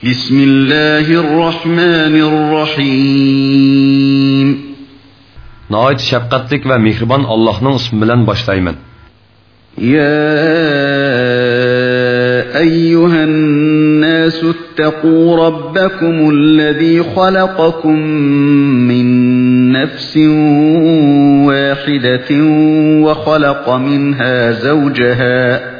بسم الله الرحمن الرحيم Nəhayət şəfqətlik və mehriban Allah'ın ismi bilan başlayman. يا أيها الناس اتقوا ربكم الذي خلقكم من نفس واحدة وخلق منها زوجها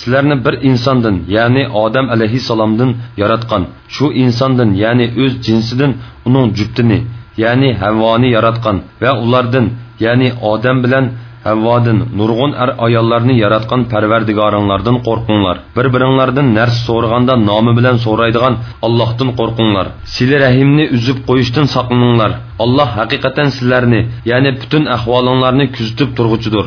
Sizlarni bir insondan, ya'ni Odam alayhissalomdan yaratgan. Shu insondan, ya'ni o'z jinsidan uning juftini, ya'ni Havvoni yaratgan va ulardan, ya'ni Odam bilan Havvodin nurg'un er ayollarni yaratgan Parvardigoringlardan qo'rqinglar. Bir-biringlardan narsa so'raganda nomi bilan so'raydigan Allohdan qo'rqinglar. Sili rahimni uzib qo'yishdan saqlaninglar. Alloh haqiqatan sizlarni, ya'ni butun ahvolinglarni kuzatib turg'uchidir.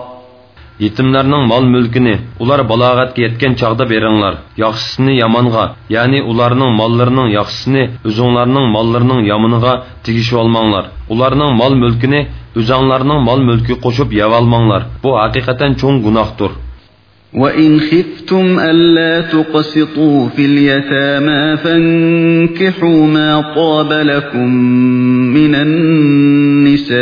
yetimlarning mol mulkini ular balog'atga yetgan chog'da beringlar yaxshisini yomonga ya'ni ularning mollarining yaxshisini o'zinglarning mollarining yomoniga tegishib olmanglar ularning mol mulkini o'zanglarning mol mulki qo'shib yevolmanglar bu haqiqatan cho'ng gunohdir وإن خفتم ألا تقسطوا في اليتامى فانكحوا ما طاب لكم من النساء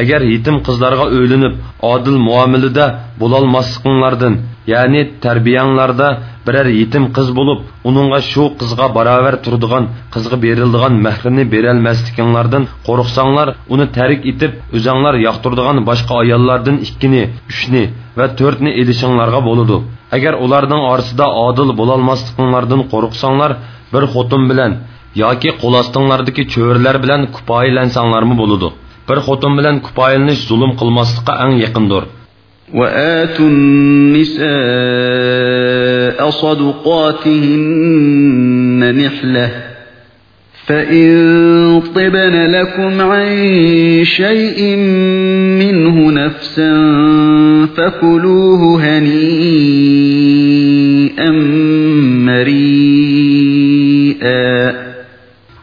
agar yetim qizlarga o'ylinib odil muomalada bo'lolmasliqinglardan ya'ni tarbiyanglarda biror yetim qiz bo'lib uningga shu qizga barobar turadigan qizga berildigan mahrini berolmasliginglardan qo'rqsanglar uni tarik etib o'zanglar yoqtirdigan boshqa ayollardan ikkini uchni va to'rtni elishinglarga bo'ladi. Agar ularning orasida odil bo'lolmasliginglardan qo'rqsanglar bir xotin bilan yoki qo'l ostinglardagi cho'rlar bilan kupoylansanglarmi bo'ladi bir xotin bilan kupoyilanish zulm qilmaslikqa eng yaqindir النساء صدقاتهن نحلة فإن طبن لكم عن شيء منه نفسا فكلوه هنيئا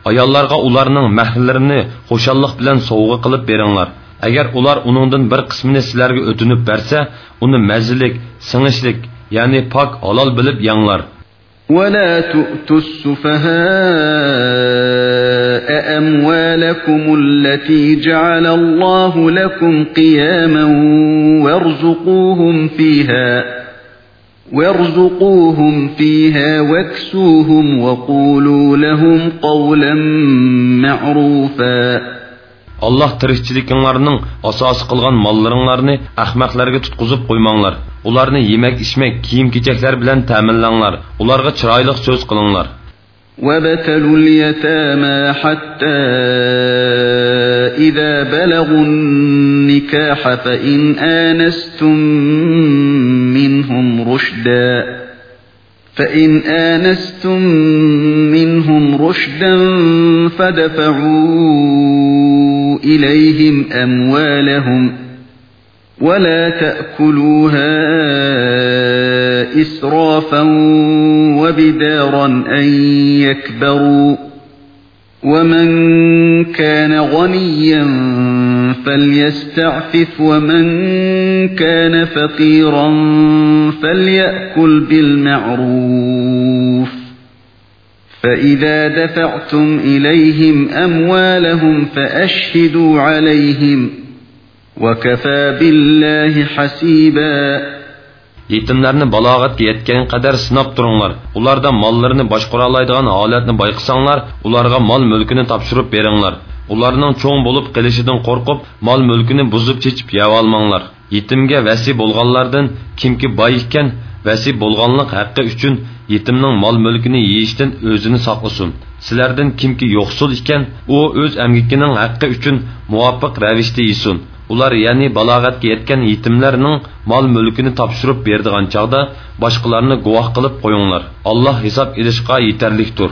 ayollarga ularning mahrlarini xo'shallik bilan sovg'a qilib beringlar agar ular uningdan bir qismini sizlarga o'tinib bersa uni mazzilik singishlik ya'ni pok halol bilib yanglar ولا تؤتوا السفهاء أموالكم التي جعل الله لكم قياما وارزقوهم فيها وارزقوهم فيها واكسوهم وقولوا لهم قولا معروفا Allah tirikchilikinglarning asosi qilgan mollaringlarni ahmoqlarga tutqizib qo'ymanglar. Ularni yemak, ichmak, kiyim-kechaklar bilan ta'minlanglar. Ularga chiroyli so'z qilinglar. وابتلوا اليتامى حتى إذا بلغوا النكاح فإن آنستم منهم رشدا فإن آنستم منهم رشدا فدفعوا إليهم أموالهم ولا تأكلوها إسرافا وبدارا أن يكبروا ومن كان غنيا فليستعفف ومن كان فقيرا فليأكل بالمعروف فإذا دفعتم إليهم أموالهم فأشهدوا عليهم وكفى بالله حسيباً yetimlarni balog'atga yetgan qadar sinab turinglar ularda mollarini boshqara oladigan holatni bayqasanglar ularga mol mulkini topshirib beringlar ularning cho'ng bo'lib qilishidan qo'rqib mol mulkini buzib chechib yeyolmanglar. Yetimga vasi bo'lganlardan kimki boy ekan vasi bo'lganlik haqqi uchun yetimning mol mulkini yeyishdan o'zini saqlasin. Sizlardan kimki yo'qsul ekan u o'z amgikining haqqi uchun muvofiq ravishda yesin ular ya'ni balog'atga yetgan yetimlarning mol mulkini topshirib berdigan chog'da boshqalarni guvoh qilib qo'yinglar. Alloh hisob ilishga yetarlikdir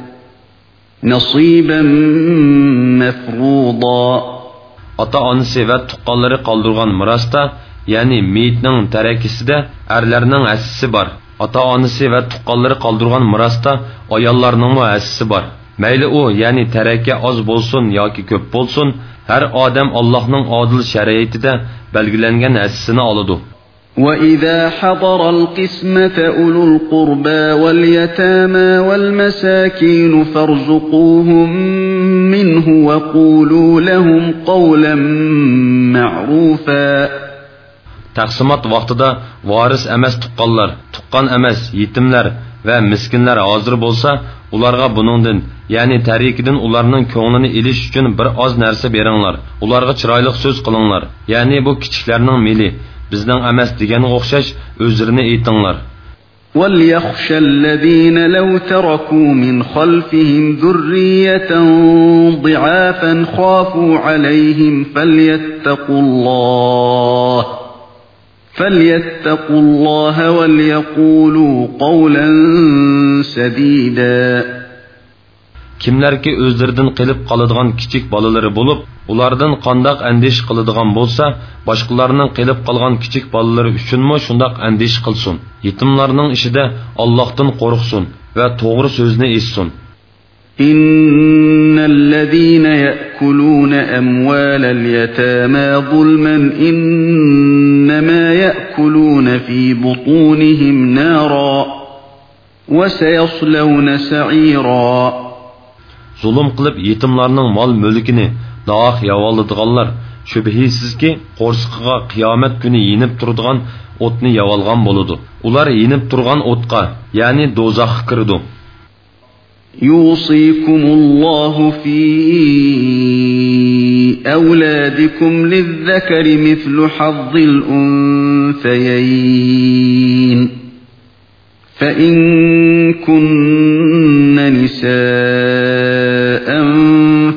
نصيبا مفروضا ya'ni meyitning tarakisida erlarning assisi bor ota onasi va tuqqanlari qoldirgan mirosda ayollarning assisi bor mayli u ya'ni taraka oz bo'lsin yoki ko'p bo'lsin har odam allohning odil shariatida belgilengen hissini oladi. وَإِذَا حَضَرَ الْقِسْمَةَ أُولُو الْقُرْبَى وَالْيَتَامَى وَالْمَسَاكِينُ فَارْزُقُوهُم مِّنْهُ وَقُولُوا لَهُمْ قَوْلًا مَّعْرُوفًا Taqsimot vaqtida varis emas tuqqanlar, tuqqan emas yetimlar va miskinlar hozir bo'lsa, ularga buningdan ya'ni tarikidan ularning ko'nglini ilish uchun bir oz narsa beringlar ularga chiroyli so'z qilinglar ya'ni bu kichiklarning meli bizning emas deganga o'xshash o'zlarini aytinglar. وليخشى الذين لو تركوا من خلفهم ذرية ضعافا خافوا عليهم فليتقوا الله فليتقوا الله وليقولوا قولا سديدا kimlarki o'zlaridan qilib qoladigan kichik bolalari bo'lib ulardan qandoq andish qiladigan bo'lsa boshqalarning qilib qolgan kichik bolalari uchunmi shundoq andish qilsin yetimlarning ishida ollohdan qo'rqsin va to'g'ri so'zni essin إن الذين يأكلون أموال اليتامى ظلما إنما يأكلون في بطونهم نارا وسيصلون سعيرا zulm qilib yetimlarning mol mulkini doh yavoladiganlar shubhisizki qo'rsqiga qiyomat kuni yenib turadigan o'tni yavolgan bo'ladi ular yenib turgan o'tqa ya'ni do'zaxga kirdi يوصيكم الله في أولادكم للذكر مثل حظ الأنثيين فإن كن نساء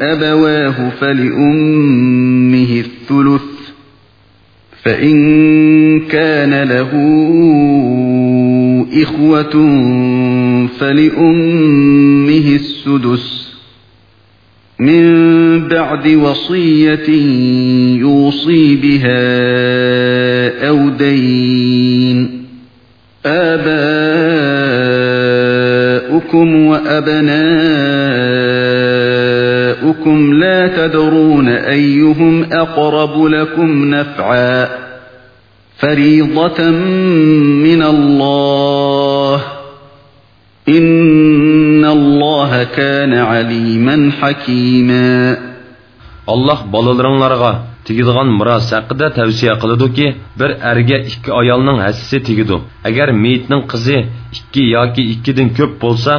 أبواه فلأمه الثلث فإن كان له إخوة فلأمه السدس. من بعد وصية يوصي بها أو دين. آباؤكم وأبناؤكم أيهم أقرب لكم نفعا فريضة من الله إن الله كان عليما حكيما alloh bolalaringlarga tegadigan miros haqida tavsiya qilidiki bir erga ikki ayolning hassisi tegidi agar meyitning qizi ikki yoki ikkidan ko'p bo'lsa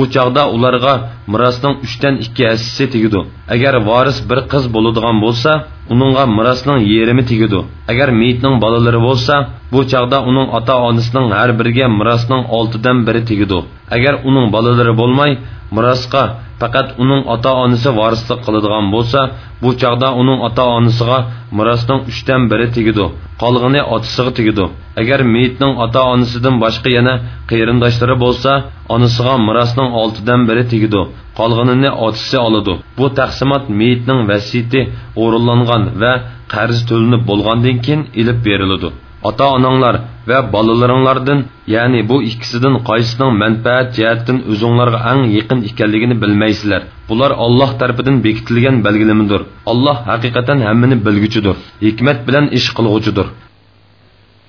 u chog'da ularga mirosning uchdan ikki hassisi tegidi agar voris bir qiz bo'ladigan bo'lsa uningga mirosning yerimi tegidi agar meyitning bolalari bo'lsa bu chog'da uning ota onasining har biriga mirosning oltidan biri tegidi agar uning bolalari bo'lmay mirosga faqat uning ota onasi vorislik qiladigan bo'lsa bu chog'da uning ota onasiga mirosning uchdan biri tegidi qolg'ini otasiga tegidi agar meyitning ota onasidan boshqa yana qarindoshlari bo'lsa onasiga mirosning oltidan biri tegidi qolg'inini otasi oladi bu taqsimot meyitning vasiyati o'rinlangan va qarz to'linib bo'lgandan keyin ilib beriladi ota onanglar va bolalaringlardan ya'ni bu ikkisidan qaysining manfaat jihatdan o'zinglarga eng yaqin ekanligini bilmaysizlar bular olloh tarafidan bekitilgan belgilimidir olloh haqiqatan hammani bilguchidir hikmat bilan ish qilg'uchidir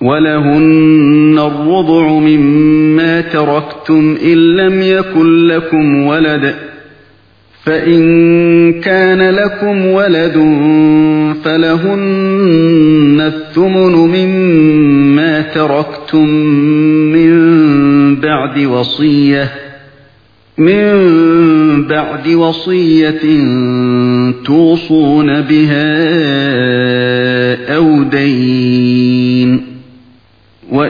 ولهن الربع مما تركتم إن لم يكن لكم ولد فإن كان لكم ولد فلهن الثمن مما تركتم من بعد وصية من بعد وصية توصون بها أو دين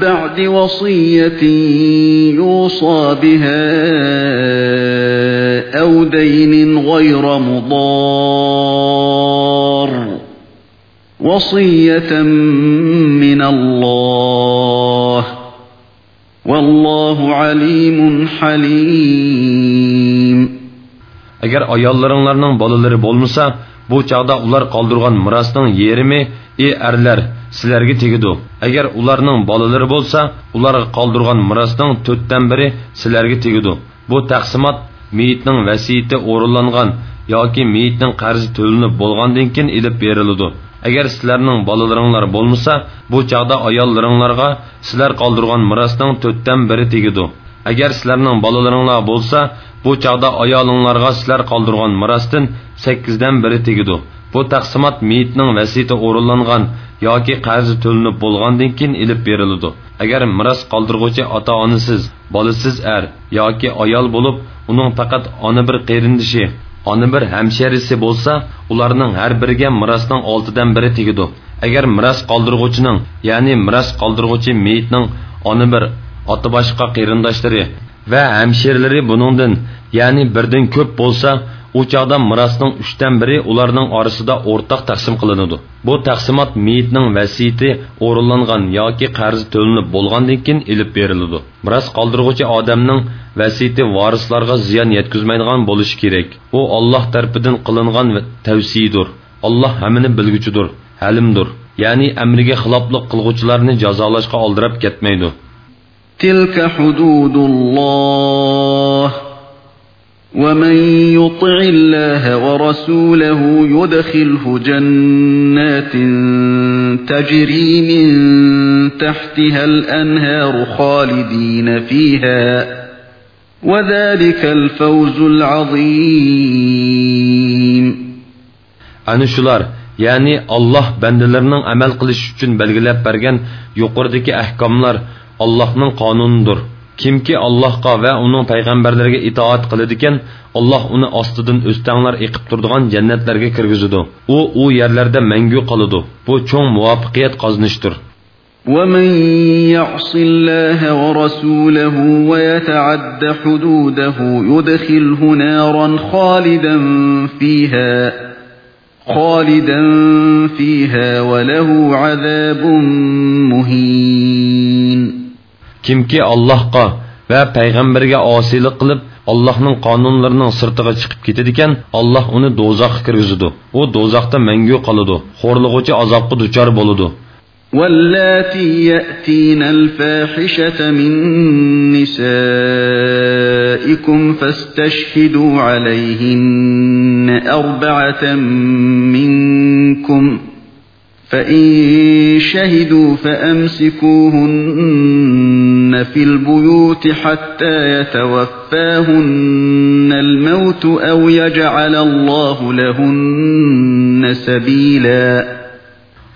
بعد وصية يوصى بها أو دين غير مضار وصية من الله والله عليم حليم agar ayollaringlarning bolalari bo'lmasa bu chog'da ular qoldirgan mirosning yerimi ey erlar sizlarga tegidi agar ularning bolalari bo'lsa ularga qoldirgan mirosning to'rtdan biri sizlarga tegidi bu taqsimot meyitning vasiyati o'rinlangan yoki meyitning qarzi to'linib bo'lgandan keyin ilib beriladi. Agar sizlarning bolalaringlar bo'lmasa bu chog'da ayollaringlarga sizlar qoldirgan mirosning to'rtdan biri tegidi agar sizlarning bolalaringlar bo'lsa bu chog'da ayolinglarga sizlar qoldirgan mirosdan sakkizdan biri bu taqsimot meyitning vasiyati o'rinlangan yoki qarzi to'linib bo'lgandan keyin ilib beriladi agar miros qoldirg'uvchi ota onasiz bolasiz er yoki ayol bo'lib uning faqat ona bir qerindishi ona bir hamsharisi bo'lsa ularning har biriga mirosning oltidan biri tegidi agar miros qoldirg'uvchining ya'ni miros qoldirg'uvchi meyitning ona bir ota boshqa qarindoshlari va hamshirlari buningdan ya'ni birdan ko'p bo'lsa u chog'da mirosning uchdan biri ularning orasida o'rtoq taqsim qilinadi bu taqsimot meyitning vasiyati o'rinlangan yoki qarzi to'linib bo'lgandan keyin ilib beriladi miros qoldirg'uvchi odamning vasiyati vorislarga ziyon yetkazmaydigan bo'lishi kerak u olloh tarafidan qilingan tavsiyadir olloh hammani bilguchidir halimdir ya'ni amriga xiloflik qilg'uvchilarni jazolashga oldirab ketmaydi حدود الله ومن يطع الله ورسوله يدخله جنات تجري من تحتها الانهار خالدين فيها وذلك الفوز العظيم. انشular يعني الله بندلرنن عمل قلش үчүн белгилеп берген юқурдаки аҳкамлар Аллахнын قانунудур Kimki Allohga va uning payg'ambarlariga itoat qiladigan, Alloh uni ostidan o'stanglar eqib turadigan jannatlarga kirgizadi. U u yerlarda mangu qoladi. Bu cho'ng muvaffaqiyat qozonishdir. ومن يعص الله ورسوله ويتعد حدوده يدخله نارا خالدا فيها خالدا فيها وله عذاب مهين kimki allohga va payg'ambarga osiylik qilib allohning qonunlarining sirtiga chiqib ketadigan alloh uni do'zaxga kirgizadi u do'zaxda mangu qoladi xo'rlig'uchi azobga duchor bo'ladi واللاتي يأتين الفاحشة من نسائكم فاستشهدوا عليهن أربعة منكم فإن شهدوا فأمسكوهن في البيوت حتى يتوفاهن الموت أو يجعل الله لهن سبيلا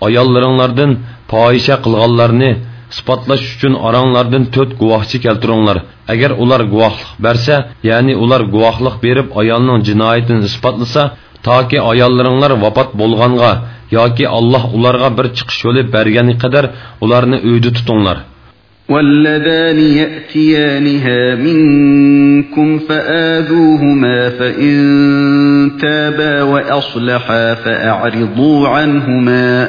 ayollaringlardan fohisha qilganlarni isbotlash uchun oranglardan to'rt guvohchi keltiringlar agar ular guvohlik bersa ya'ni ular guvohlik berib ayolning jinoyatini isbotlasa toki ayollaringlar vafot bo'lg'anga yoki alloh ularga bir chiqish yo'li bergani qadar ularni uyda tutinglar واللذان يأتيانها منكم فآذوهما فإن تابا وأصلحا فأعرضوا عنهما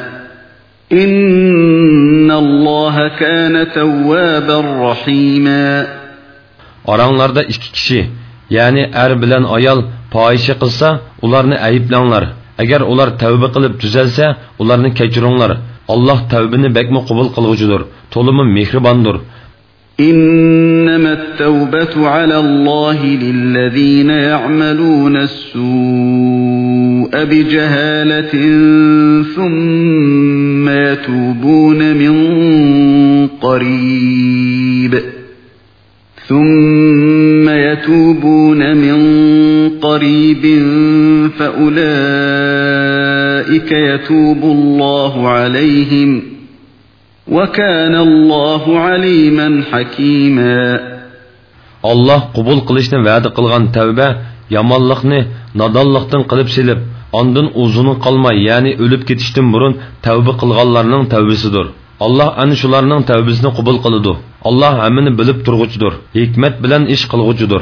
إن الله كان توابا رحيما oranglarda ikki kishi ya'ni er bilan ayol fohisha qilsa ularni ayblanglar Agar ular tavba qilib tuzalsa ularni kechiringlar alloh tavbini bakmi qabul qilg'uchidir to'limi mehribondir إنما التوبة على الله للذين يعملون السوء بجهالة ثم يتوبون من قريب ثم يتوبون من قريب فأولئك يتوب الله عليهم وكان الله عليما حكيما alloh qubul qilishni va'da qilgan tavba yomonlikni nodonlikdan qilib silib ondan uzuni qolmay ya'ni o'lib ketishdan burun tavba qilganlarning tavbasidir alloh ana shularning tavbasini qubul qiladi alloh hammani bilib turg'uchidir hikmat bilan ish qilg'uchidir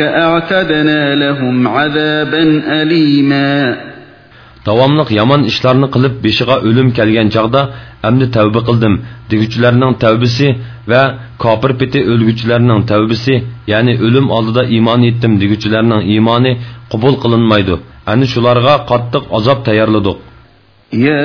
أعتدنا لهم عذابا أليما davomliq yomon ishlarni qilib beshiga o'lim kelgan chog'da amdi tavba qildim deguchilarning tavbasi va kofir peti o'lguchilarning tavbasi ya'ni o'lim oldida iymon etdim deguchilarning iymoni qabul qilinmaydi ana shularga qattiq azob tayyorladik يا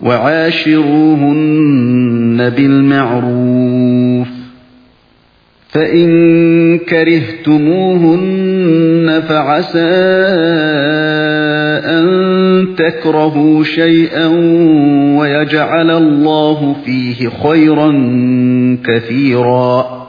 وعاشروهن بالمعروف فإن كرهتموهن فعسى أن تكرهوا شيئا ويجعل الله فيه خيرا كثيرا.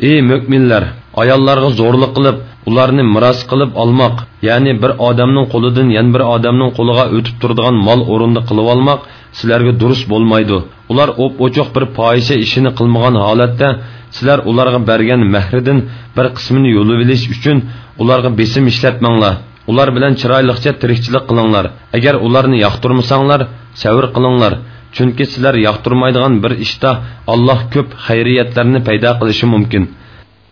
ey mo'minlar ayollarga zo'rlik qilib ularni miros qilib olmoq ya'ni bir odamning qo'lidan yana bir odamning qo'liga o'tib turadigan mol o'rinda qilib olmoq sizlarga durust bo'lmaydi. Ular o'p o'choq bir fohisha ishini qilmagan holatda sizlar ularga bergan mahridan bir qismini yo'lib olish uchun ularga besim ishlatmanglar. Ular bilan chiroyliqcha tirikchilik qilinglar. Agar ularni yoqtirmasanglar savr qilinglar. Chunki sizlar yoqtirmaydigan bir ishda alloh ko'p xayriyatlarni paydo qilishi mumkin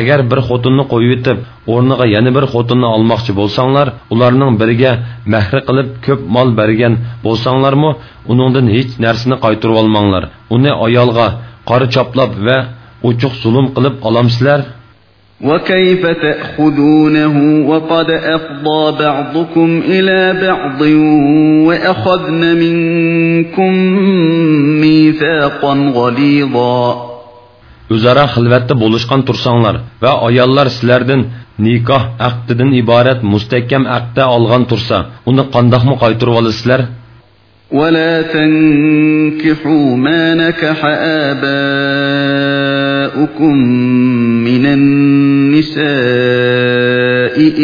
agar bir xotinni qo'yib yetib o'rniga yana bir xotinni olmoqchi bo'lsanglar ularning biriga mahri qilib ko'p mol bergan bo'lsanglarmi uningdan hech narsani qaytarib olmanglar uni ayolga qora choplab va uchuq zulm qilib olamsizlar وكيف تأخذونه وقد أفضى بعضكم إلى بعض وأخذن منكم ميثاقا غليظا o'zaro xilvatda bo'lishgan tursanglar va ayollar sizlardan nikoh aqdidan iborat mustahkam aqda olgan tursa uni qandoqmi qaytirib olasizlar ولا تنكحوا ما نكح آباؤكم من النساء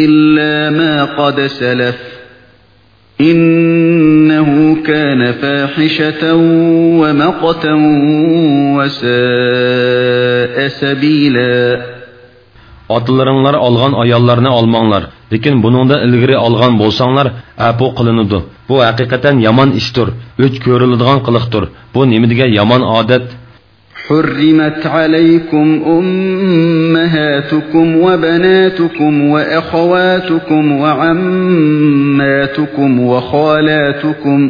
إلا ما قد سلف إنه كان فاحشة ومقتا وساء سبيلا Otalaringlar olgan ayollarni olmanglar, lekin buningda ilgari olgan bo'lsanglar, apu qilinadi. Bu haqiqatan yomon ishdir, o'ch ko'riladigan qiliqdir. Bu nimaga yomon odat? حرمت عليكم أمهاتكم وبناتكم وأخواتكم وعماتكم وخالاتكم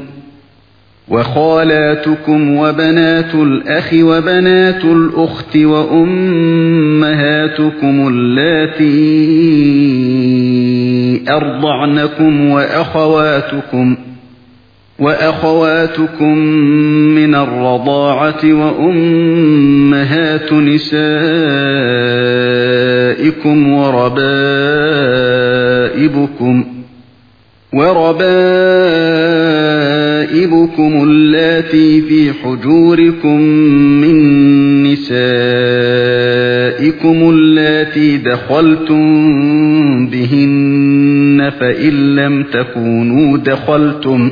وخالاتكم وبنات الأخ وبنات الأخت وأمهاتكم اللاتي أرضعنكم وأخواتكم وأخواتكم من الرضاعة وأمهات نسائكم وربائبكم وربائبكم اللاتي في حجوركم من نسائكم اللاتي دخلتم بهن فإن لم تكونوا دخلتم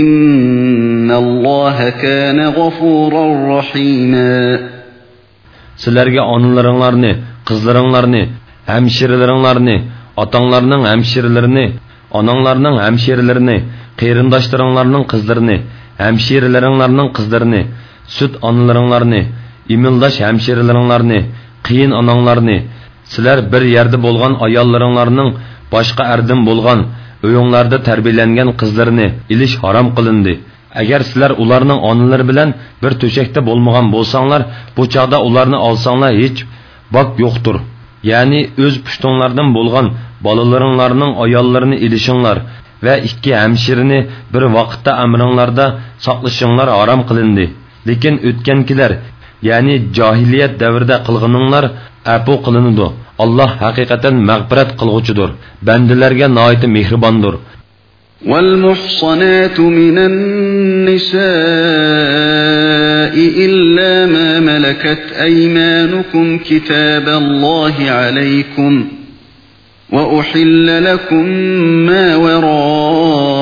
إن الله كان غفورا رحيما sizlarga onalaringlarni qizlaringlarni hamshiralaringlarni otanglarning hamshiralarini onanglarning hamshiralarini qarindoshlaringlarning qizlarini hamshiralaringlarning qizlarini sut onalaringlarni imildash hamshiralaringlarni qiyin onanglarni sizlar bir yerda bo'lgan ayollaringlarning boshqa ardim bo'lgan uyinglarda tarbiyalangan qizlarni ilish harom qilindi agar sizlar ularning onalari bilan bir to'shakda bo'lmagan bo'lsanglar bu chog'da ularni olsanglar hech bok yo'qdir ya'ni o'z pushtinglardan bo'lgan bolalaringlarning ayollarini ilishinglar va ikki hamshirini bir vaqtda amringlarda saqlashinglar harom qilindi lekin o'tgankilar ya'ni johiliyat davrida qilg'ininglar apu qilinadi alloh haqiqatan mag'firat qilg'uchidir bandalarga noiti mehribondir والمحصنات من النساء إلا ما ملكت أيمانكم كتاب الله عليكم وأحل لكم ما وراء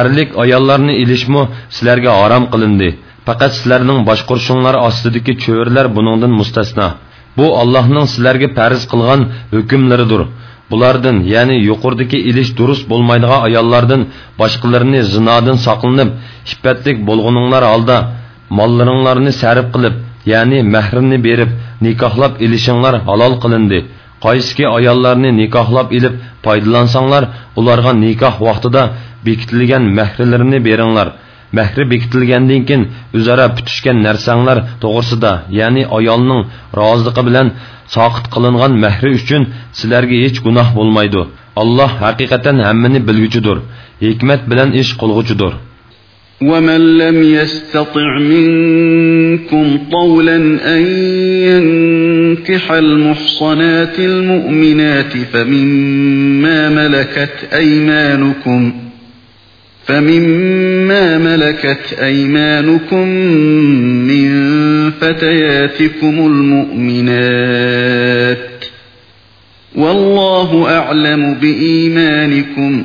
Erlik ayollarni ilishmi sizlarga harom qilindi. Faqat sizlarning boshqurishinglar ostidagi cho'rlar buningdan mustasno. Bu Allohning sizlarga farz qilgan hukmlaridir. bulardan ya'ni yuqoridagi ilish durust bo'lmaydigan ayollardan boshqalarini zinodan saqlanib iffatlik bo'lguninglar holda mollaringlarni sarf qilib ya'ni mahrimni berib nikohlab ilishinglar halol qilindi qaysiki ayollarni nikohlab ilib foydalansanglar ularga nikoh vaqtida bekitilgan mahrilarini beringlar mahri bekitilgandan keyin o'zaro putishgan narsanglar to'g'risida ya'ni ayolning roziligi bilan soqit qilingan mahri uchun sizlarga hech gunoh bo'lmaydi alloh haqiqatan hammani bilguchidir hikmat bilan ish qilg'uchidir ومن لم يستطع منكم طولا أن ينكح المحصنات المؤمنات فمما ملكت أيمانكم ۖ فمما ملكت أيمانكم من فتياتكم المؤمنات والله أعلم بإيمانكم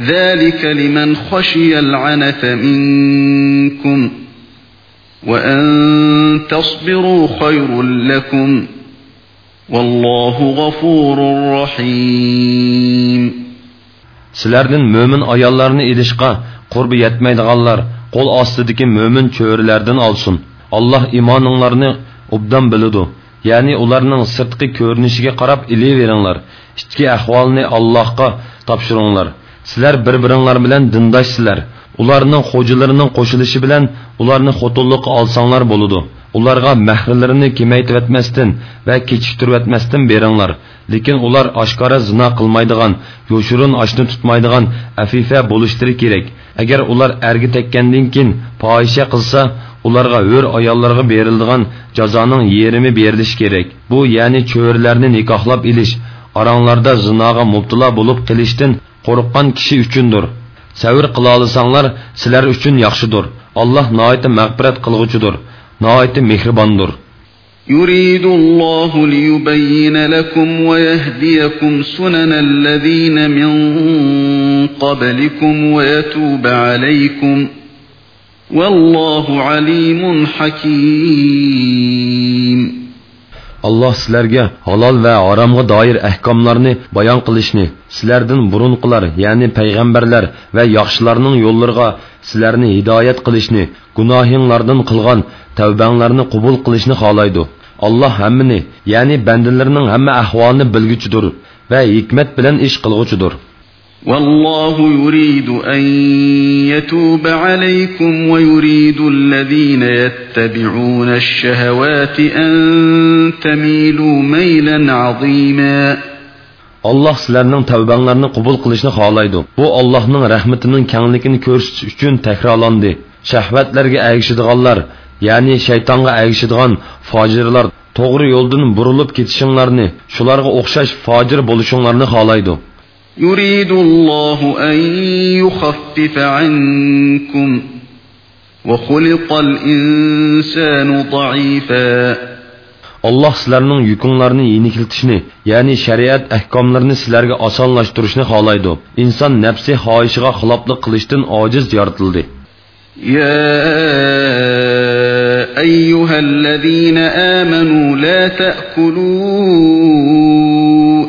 ذلك لمن خشي العنة منكم وأن تصبروا خير لكم والله غفور رحيم Sizlerden mümin ayallarını ilişqa qurbi yetmaydiganlar qo'l ostidagi mo'min cho'rilardan olsin alloh iymoninglarni obdan biladi ya'ni ularning sirtqi ko'rinishiga qarab ilaveringlar ichki ahvolni allohga topshiringlar sizlar bir biringlar bilan dindoshsizlar ularning xo'jalarining qo'shilishi bilan ularni xotinliqqa olsanglar bo'ladi ularga mahrlarini kemaytivatmasdan va kechiktirvatmasdan beringlar lekin ular oshkora zino qilmaydigan yoshirin oshni tutmaydigan afifa bo'lishlari kerak agar ular argi tekkandan keyin fohisha qilsa ularga hur ayollarga beriladigan jazoning yerimi berilishi kerak bu ya'ni cho'rilarni nikohlab ilish oranglarda zinoga mubtilo bo'lib qilishdan qo'rqqan kishi uchundir savr qila olsanglar sizlar uchun yaxshidir alloh noiti mag'firat qilg'uchidir noiti mehribondir يريد الله ليبين لكم ويهديكم سنن الذين من قبلكم ويتوب عليكم والله عليم حكيم alloh sizlarga halol va haromga doir ahkomlarni bayon qilishni sizlardan burunqilar ya'ni payg'ambarlar va yaxshilarning yo'llariga sizlarni hidoyat qilishni gunohinglardan qilgan tavbanglarni qabul qilishni xohlaydi alloh hammani ya'ni bandalarning hamma ahvolini bilguchidir va hikmat bilan ish qilg'uchidir والله يريد أن يتوب عليكم ويريد الذين يتبعون الشهوات أن تميلوا ميلا عظيما Allah sizlarning tavbanglarni qabul qilishni xohlaydi. Bu Allohning rahmatining kengligini ko'rsatish uchun takrorlandi. Shahvatlarga agishadiganlar, ya'ni shaytonga agishadigan fojirlar to'g'ri yo'ldan burilib ketishinglarni, shularga o'xshash fojir bo'lishinglarni xohlaydi. يريد الله أن يخفف عنكم وخلق الإنسان ضعيفا Allah sizlarning yukinglarni yengiltishni, ya'ni shariat ahkomlarini sizlarga osonlashtirishni xohlaydi. Inson nafsi xohishiga xiloflik qilishdan ojiz yaratildi. يا أيها الذين آمنوا لا تأكلوا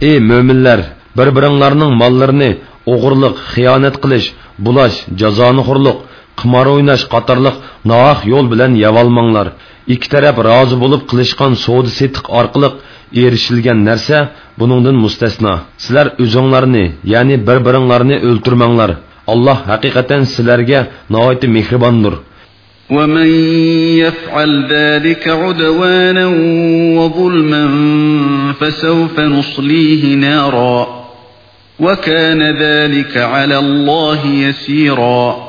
Ey mo'minlar bir biringlarning mollarini o'g'irlik xiyonat qilish bulash jazonixo'rlik qimor o'ynash qatorliq nohaq yo'l bilan yavolmanglar ikki taraf rozi bo'lib qilishgan savdo setiq orqali erishilgan narsa buningdan mustasno sizlar o'zinglarni ya'ni bir biringlarni o'ltirmanglar alloh haqiqatan sizlarga mehribondir ومن يفعل ذلك عدوانا وظلما فسوف نصليه نارا وكان ذلك على الله يسيرا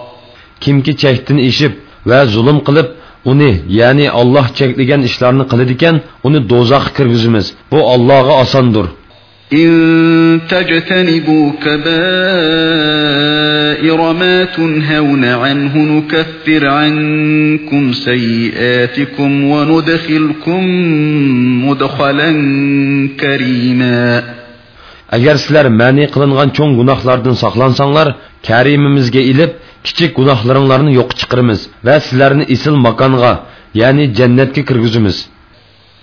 kimki chekdan eshib va zulm qilib uni ya'ni olloh cheklagan ishlarni qiladigan uni do'zaxga kirgizamiz bu ollohga osondir إن تجتنبوا كبائر ما تنهون عنه نكفر عنكم سيئاتكم وندخلكم مدخلا كريما agar sizlar ma'ni qilingan cho'ng gunohlardan saqlansanglar karimimizga ilib kichik gunohlaringlarni yo'q chiqaramiz va sizlarni isil makonga ya'ni jannatga kirgizamiz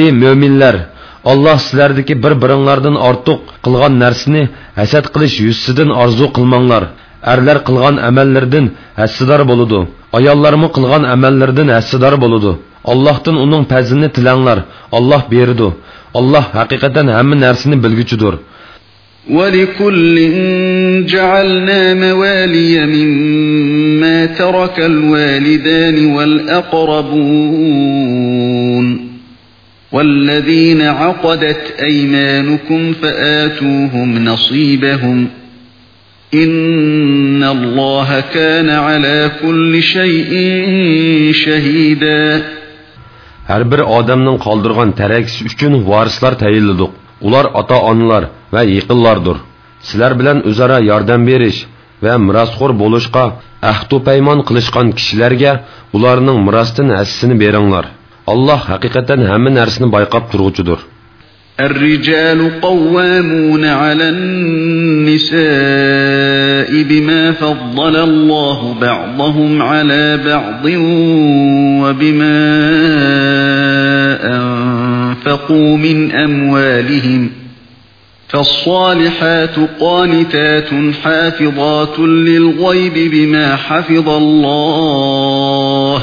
ey mo'minlar olloh sizlardagi bir biringlardan ortiq qilgan narsani hasad qilish yuzidan orzu qilmanglar erlar qilgan amallardan hassidor bo'ludi ayollarmi qilgan amallardan hassidor bo'ludi allohdan uning fazlini tilanglar olloh beridi olloh haqiqatan hamma narsani bilguchidir ولكل جعلنا موالي مما ترك الوالدان والأقربون والذين عقدت أيمانكم فآتوهم نصيبهم إن الله كان على كل شيء شهيدا har bir odamning qoldirgan tarakisi uchun varislar tayinladik ular ota onalar va yaqinlardir sizlar bilan o'zaro yordam berish va mirosxo'r bo'lishga ahdu paymon qilishgan kishilarga ularning mirosdan hassini alloh haqiqatan hamma narsani bayqab turg'uchidir الرجال قوامون على النساء بما فضل الله بعضهم على بعض وبما أنفقوا من أموالهم. فالصالحات قانتات حافظات للغيب بما حفظ الله.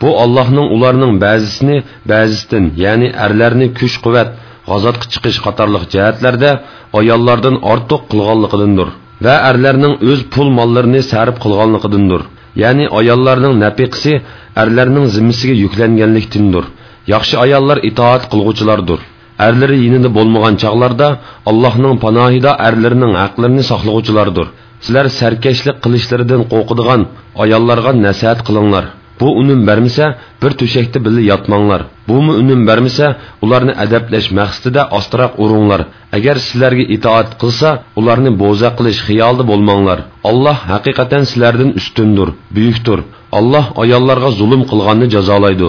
Bu allohning ularning ba'zisini ba'zisidan ya'ni erlarni kuch quvvat g'azotga chiqish qatorliq jihatlarda ayollardan ortiq qilganligidandir va erlarning o'z pul mollarini sarf qilganligidandir ya'ni ayollarning nafiqasi erlarning zimmasiga yuklanganlikdandir yaxshi ayollar itoat qilg'uvchilardir erlari yinida bo'lmagan chog'larda allohning panohida erlarining haqlarini saqlag'uvchilardir sizlar sarkashlik qilishlaridan qo'rqadigan ayollarga nasihat qilinglar bu unum bermasa bir to'shakda birga yotmanglar bumi unum bermasa ularni adablash maqsadida ostroq uringlar agar sizlarga itoat qilsa ularni bo'za qilish xiyolida bo'lmanglar alloh haqiqatan sizlardan ustundir buyukdir alloh ayollarga zulm qilganni jazolaydi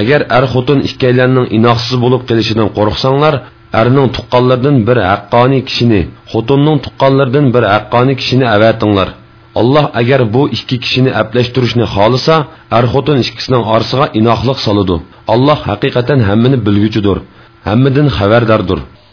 agar er xotin ikkalanning inoqsiz bo'lib kelishidan qo'rqsanglar erning tuqqanlaridan bir haqqoniy kishini xotinning tuqqanlaridan bir haqqoniy kishini avatinglar alloh agar bu ikki kishini aplashtirishni xohlasa er xotin ikkisining orasiga inoqlik soladi alloh haqiqatan hammani bilguchidir hammadan xabardordir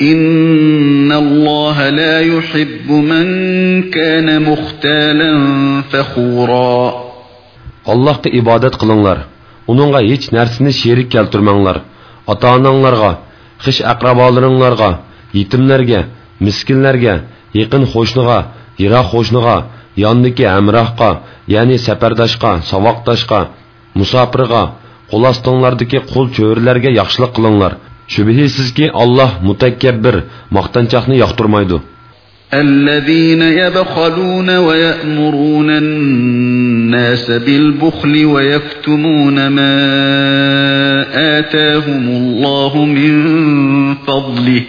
إن الله لا يحب من كان مختالا فخورا Allah'a ibadet kılınlar. Onunla hiç nersini şerik keltirmanglar. Ata-ananglarga, xish aqrabolaringlarga, yetimlarga, miskinlarga, yaqin qo'shniga, yiroq qo'shniga, yondagi hamrohga, ya'ni safardoshga, savoqdoshga, musofirga, qo'l ostinglardagi qo'l cho'rilarga yaxshilik qilinglar. Shubhisizki olloh mutakabbir maqtanchoqni yoqtirmaydi الذين يبخلون ويأمرون الناس بالبخل ويكتمون ما آتاهم الله من فضله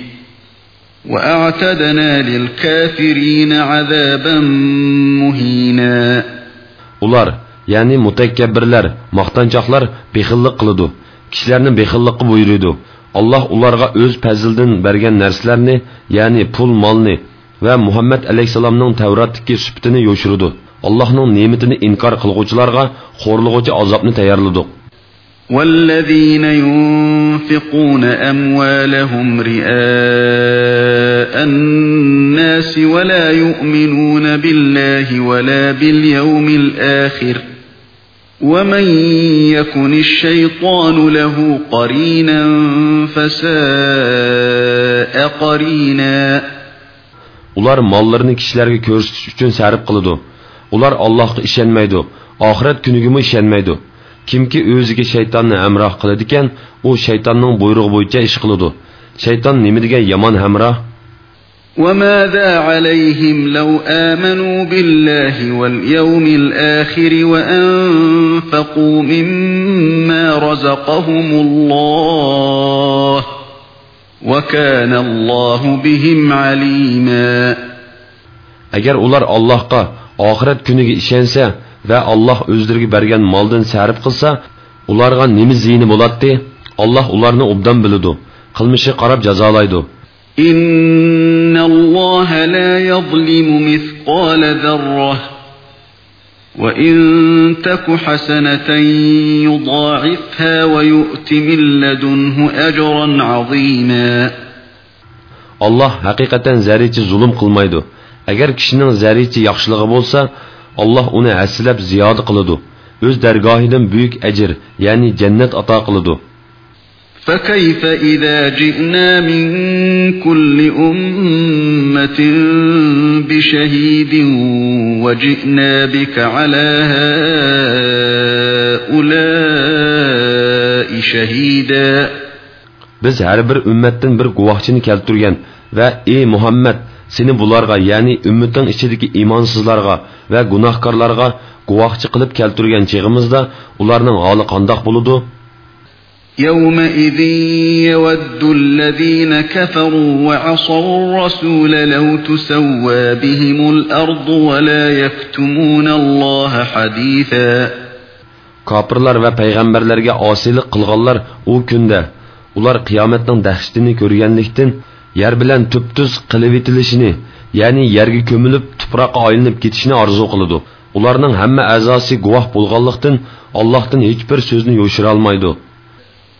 وأعتدنا للكافرين عذابا مهينا Ular, yani mutakabbirlar, maqtanchoqlar bexillik qiladi. Kishilarni bexillikqa buyuradi. Alloh ularga o'z fazildan bergan narsalarni ya'ni pul molni va muhammad alayhissalomning tavratdagi sifatini yo'shirdi allohning ne'matini inkor qilg'uvchilarga xo'rlig'uvchi azobni tayyorladik والذين ينفقون أموالهم رئاء الناس ولا يؤمنون بالله ولا باليوم الآخر ۖ ومن يكن الشيطان له قرينا فساء قرينا ular mollarini kishilarga ko'rsatish uchun sarf qiladi ular allohga ishonmaydi oxirat kunigami ishonmaydi kimki o'ziga shaytonni hamroh qiladi ekan u shaytonning buyrug'i bo'yicha ish qiladi shayton nima degan yomon hamroh وماذا عليهم لو آمنوا بالله واليوم الآخر وأنفقوا مما رزقهم الله وكان الله بهم عليما agar ular allohga oxirat kuniga ishonsa va alloh o'zlariga bergan moldan sarf qilsa ularga nima ziyni bo'ladi alloh ularni obdan biladi qilmishi qarab jazolaydi إن الله لا يظلم مثقال ذرة وإن تك حسنة يضاعفها ويؤت من لدنه أجرا عظيما Allah haqiqatan zarichi zulm qilmaydi. Agar kishining zarichi yaxshiligi bo'lsa, Alloh uni hasilab ziyoda qiladi. O'z dargohidan buyuk ajr, ya'ni jannat ato qiladi. فكيف إذا جئنا من كل أمة بشهيد وجئنا بك على هؤلاء شهيدا Biz her bir ümmetten bir guvohchini keltirgan va ey Muhammad seni bularga ya'ni ummating ichidagi imonsizlarga va gunohkorlarga guvohchi qilib keltirgan chig'imizda ularning holi qandoq bo'ladi يومئذ يود الذين كفروا وعصوا الرسول لو تسوى بهم الأرض ولا يكتمون الله حديثا Kapırlar ve peygamberlerge asilik kılganlar o günde ular kıyametnin dehşetini görgenlikten yer bilen tüptüz kılıvitilişini yani yerge kömülüp tuprağa aylanıp gitişini arzu kılıdı. Ularning hamma a'zosi guvoh bo'lganlikdan Allohdan hech bir so'zni yo'shira olmaydi.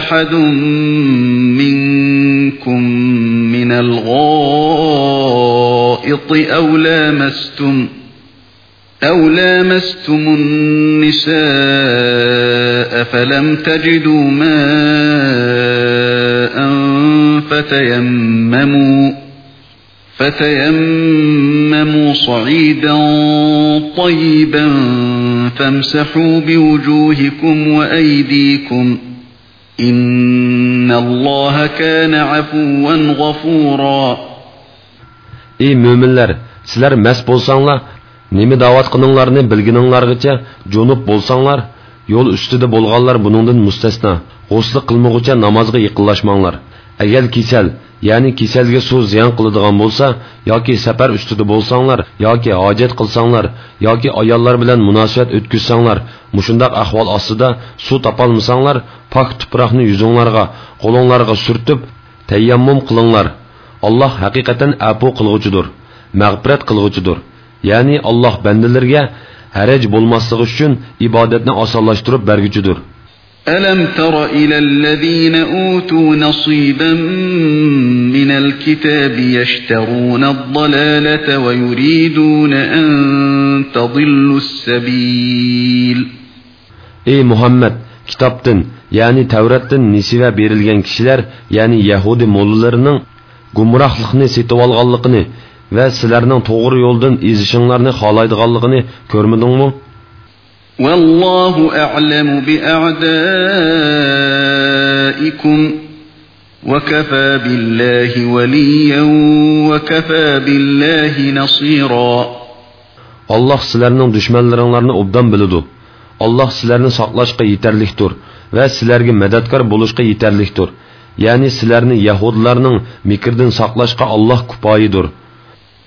أحد منكم من الغائط أو لامستم أو لامستم النساء فلم تجدوا ماء فتيمموا فتيمموا صعيدا طيبا فامسحوا بوجوهكم وأيديكم إن الله كان عفوا غفورا Ey müminler, sizler mes bolsanlar, nima da'vat qilinglarni bilgininglargacha jo'nib bo'lsanglar yo'l ustida bo'lganlar buningdan mustasno g'usli qilmag'ucha namozga yiqinlashmanglar agar kasal ya'ni kasalga suv ziyon qiladigan bo'lsa yoki safar ustida bo'lsanglar yoki hojat qilsanglar yoki ayollar bilan munosabat o'tkazsanglar mushundoq ahvol ostida suv topolmasanglar pok tuproqni yuzinglarga qo'linglarga surtib tayammum qilinglar alloh haqiqatan apu qilg'uchidir mag'firat qilg'uchidir ya'ni alloh bandalarga haraj bo'lmasligi uchun ibodatni osonlashtirib berguchidir ألم تر إلى الذين أوتوا نصيبا من الكتاب يشترون الضلالة ويريدون أن تضلوا السبيل Muhammed kitaptın yani Tevrat'tan nisive berilgen kişiler yani Yahudi mollalarının gumrahlıkını setip alganlıkını va sizlarning to'g'ri yo'ldan ezishinglarni xohlaydiganligini ko'rmadingmi والله أعلم بأعدائكم وكفى بالله وليا وكفى بالله نصيرا Allah sizlarning dushmanlaringlarni obdan biladi. Allah sizlarni saqlashga yetarlikdir va sizlarga madadkor bo'lishga yetarlikdir. Ya'ni sizlarni yahudlarning mikrdan saqlashga Allah kupoyidir.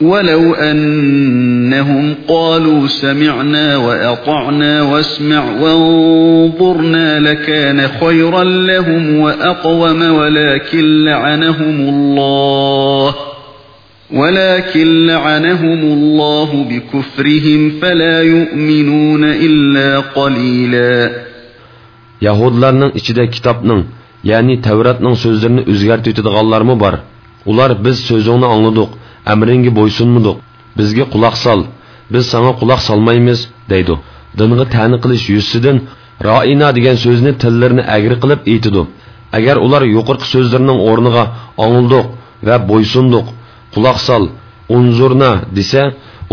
ولو أنهم قالوا سمعنا وأطعنا واسمع وانظرنا لكان خيرا لهم وأقوم ولكن لعنهم الله ولكن لعنهم الله بكفرهم فلا يؤمنون إلا قليلا Yahudlarning ichida kitobning, ya'ni Tavratning so'zlarini o'zgartiradiganlarmi bor? Ular biz so'zingni angladik amringga bo'ysunmidiq bizga quloq sol biz sanga quloq solmaymiz deydi dinga tani qilish yuzidan roina degan so'zni tillarini agri qilib aytidi agar ular yuqorqi so'zlarning o'rniga ongildiq va bo'ysundiq quloq sol unzurna desa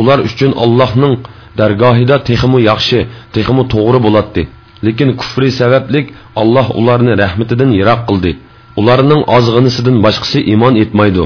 ular uchun allohning dargohida texmu yaxshi texmu to'g'ri bo'ladi lekin kufri sabablik alloh ularni rahmatidan yiroq qildi ularning ozg'inisidan boshqasi iymon etmaydi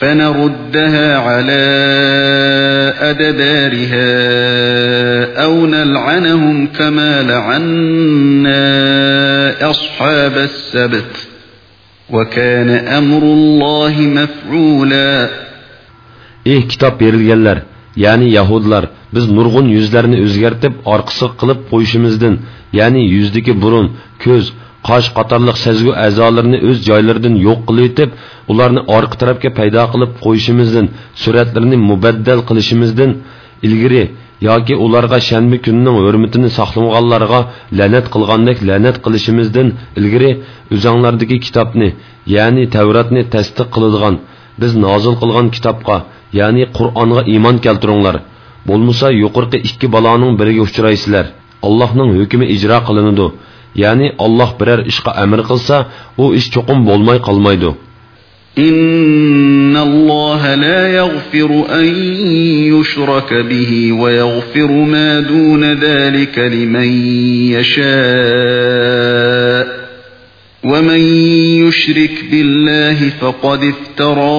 فنردها على أدبارها أو نلعنهم كما لعنا أصحاب السبت وكان أمر الله مفعولا إيه كتاب berilganlar ya'ni yahudlar biz nurg'un yuzlarni o'zgartib orqasi qilib qo'yishimizdan ya'ni yuzdagi burun ko'z qosh qatorliq sezgu a'zolarini o'z joylaridan yo'q qilib ularni orqa tarafga paydo qilib qo'yishimizdan suratlarini mubaddal qilishimizdan ilgari yoki ularga shanba kunining hurmatini saqlamaganlarga la'nat qilgandek la'nat qilishimizdan ilgari o'zanglardagi kitobni ya'ni tavratni tasdiq qiladigan biz nozil qilgan kitobga ya'ni qur'onga iymon keltiringlar bo'lmasa yuqorqi ikki baloning biriga uchraysizlar allohning hukmi ijro qilinadi ya'ni Alloh biror ishga amr qilsa, u ish cho'qim bo'lmay qolmaydi. إن الله لا يغفر أن يشرك به ويغفر ما دون ذلك لمن يشاء ومن يشرك بالله فقد افترى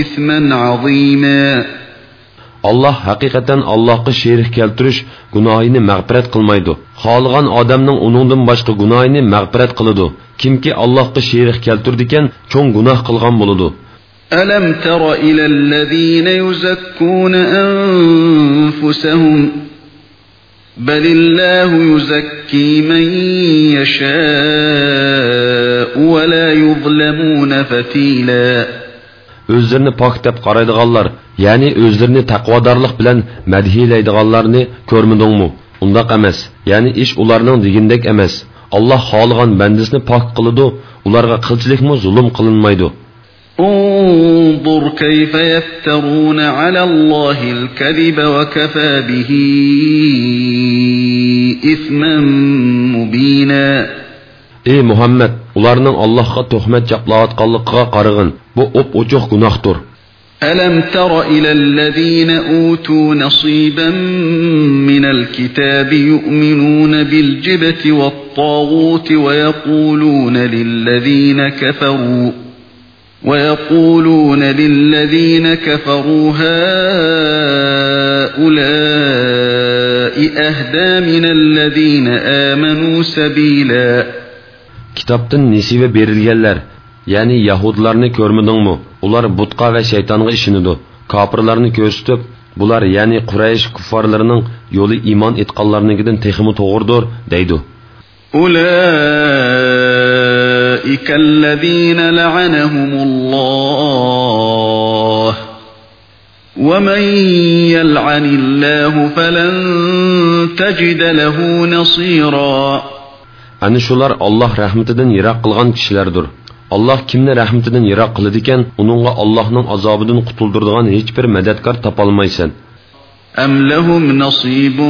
إثما عظيما Allah haqiqatan Allohga sherik keltirish gunohini mag'firat qilmaydi. Xohlagan odamning uningdan boshqa gunohini mag'firat qiladi. Kimki Allohga sherik keltirdikan, cho'ng gunoh qilgan bo'ladi. ألم تر إلى الذين يزكون أنفسهم بل الله يزكي من يشاء ولا يظلمون فتيلاً o'zlarini pok deb qaraydiganlar ya'ni o'zlarini taqvodorlik bilan madhiylaydiganlarni ko'rmadingmi undoq emas ya'ni ish ularning degindek emas alloh xohlagan bandisini pok qiladi ularga qilchilikmi zulm qilinmaydi انظر كيف يفترون على الله الكذب وكفى به إثما مبينا ey muhammad ularning allohga tuhmat chaplayotganligiga qarag'in bu o'p ochiq gunohdir. ألم تر إلى الذين أوتوا نصيبا من الكتاب يؤمنون بالجبت والطاغوت ويقولون للذين كفروا ويقولون للذين كفروا هؤلاء أهدى من الذين آمنوا سبيلاً kitobdan nesiba berilganlar ya'ni yahudlarni ko'rmadingmi ular butqa va shaytonga ishinidi kofirlarni ko'rsatib bular ya'ni quraysh kuffarlarining yo'li iymon etganlarnikidan texmi to'g'ridir deydi أولئك الذين لعنهم الله ومن يلعن الله فلن تجد له نصيراً ana shular olloh rahmatidan yiroq qilgan kishilardir alloh kimni rahmatidan yiroq qiladi ekan uningga allohning azobidan qutuldiradigan hech bir madadkor topolmaysan أم لهم نصيب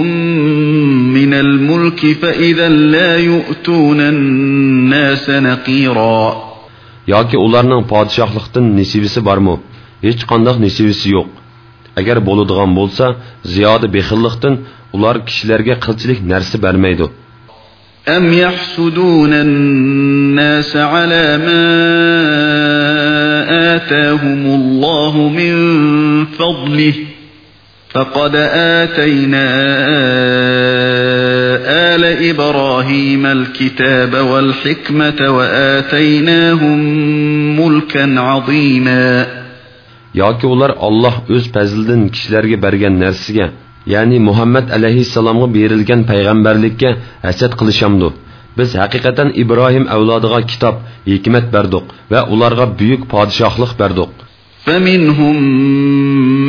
من الملك فإذا لا يؤتون الناس نقيرا yoki ularning podshohlikdan nisibisi bormi hech qandoq nisibisi yo'q agar bo'ladigan bo'lsa ziyoda bexillikdan ular kishilarga qilchilik narsa bermaydi أم يحسدون الناس على ما آتاهم الله من فضله فقد آتينا آل إبراهيم الكتاب والحكمة وآتيناهم ملكا عظيما yoki ular Alloh o'z fazlidan kishilarga bergan narsaga ya'ni muhammad alayhissalomga berilgan payg'ambarlikka hasad qilishamdi biz haqiqatan ibrohim avlodiga kitob hikmat berdik va ularga buyuk podshohlik berdik فمنهم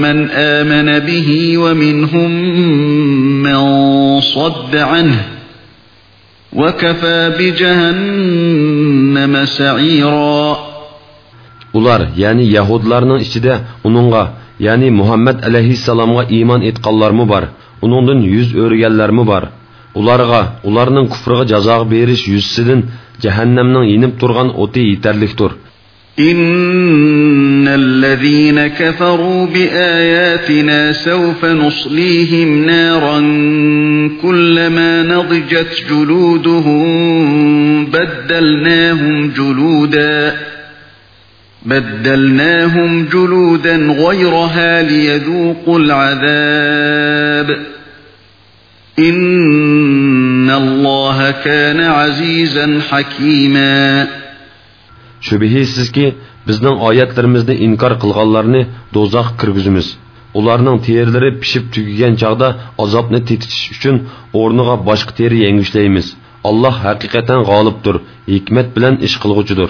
من آمن به ومنهم من صد عنه وكفى بجهنم سعيرا ular ya'ni yahudlarning ichida uningga ya'ni muhammad alayhissalomga iymon etganlarmi bor uningdan yuz o'rganlarmi bor ularga ularning kufriga jazo berish yuzsidan jahannamning yinib turgan o'ti yetarlikdir إن الذين كفروا بآياتنا سوف نصليهم نارا كلما نضجت جلودهم بدلناهم جلوداً بدلناهم جلودا غيرها ليذوقوا العذاب إن الله كان عزيزا حكيما Şübihsizki bizning oyatlarimizni inkor qilganlarni do'zax kirgizimiz. Ularning terilari pishib tugagan chaqda azobni tetitish uchun o'rniga boshqa teri yengishlaymiz. Alloh haqiqatan g'olibdir, hikmat bilan ish qilg'uchidir.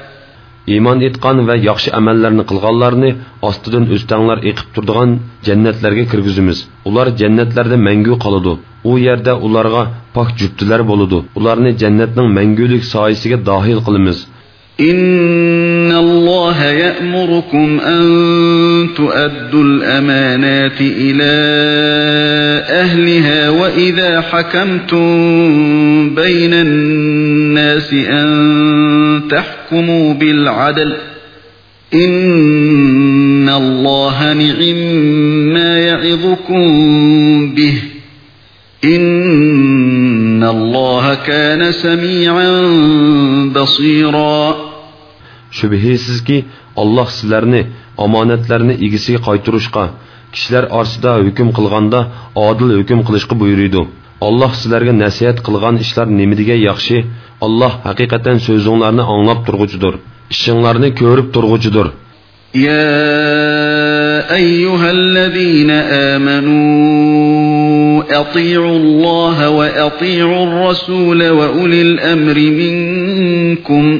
Iymon etgan va yaxshi amallarni qilganlarni ostidan o'stanglar eqib turadigan jannatlarga kirgizamiz ular jannatlarda mangu qoladi u yerda ularga pok juftilar bo'ladi ularni jannatning mangulik soyasiga dohil qilamiz إن الله يأمركم أن تؤدوا الأمانات إلى أهلها وإذا حكمتم بين الناس أن تحكموا بالعدل إن الله نعم ما يعظكم به إن الله كان سميعا بصيرا shubhisizki alloh sizlarni omonatlarni egisiga qaytirishga kishilar orasida hukm qilganda odil hukm qilishga buyuriydi alloh sizlarga nasihat qilgan ishlar nimadiga yaxshi alloh haqiqatan so'zinglarni anglab turg'uchidir ishinglarni ko'rib turg'uchidir يا أيها الذين آمنوا أطيعوا الله وأطيعوا الرسول وأولي الأمر منكم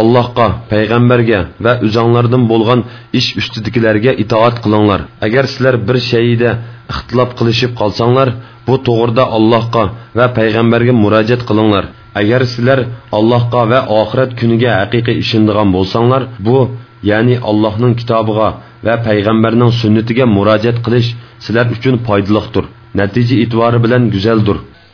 Allahqa, payg'ambarga va o'zinglardan bo'lgan ish ustidagilarga itoat qilinglar. Agar sizlar bir shayda ixtilof qilishib qolsanglar, bu to'g'rida Allohga va payg'ambarga murojaat qilinglar. Agar sizlar Allohga va oxirat kuniga haqiqiy ishonadigan bo'lsanglar, bu ya'ni Allohning kitobiga va payg'ambarning sunnatiga murojaat qilish sizlar uchun foydalidir. Natija e'tibori bilan go'zaldir.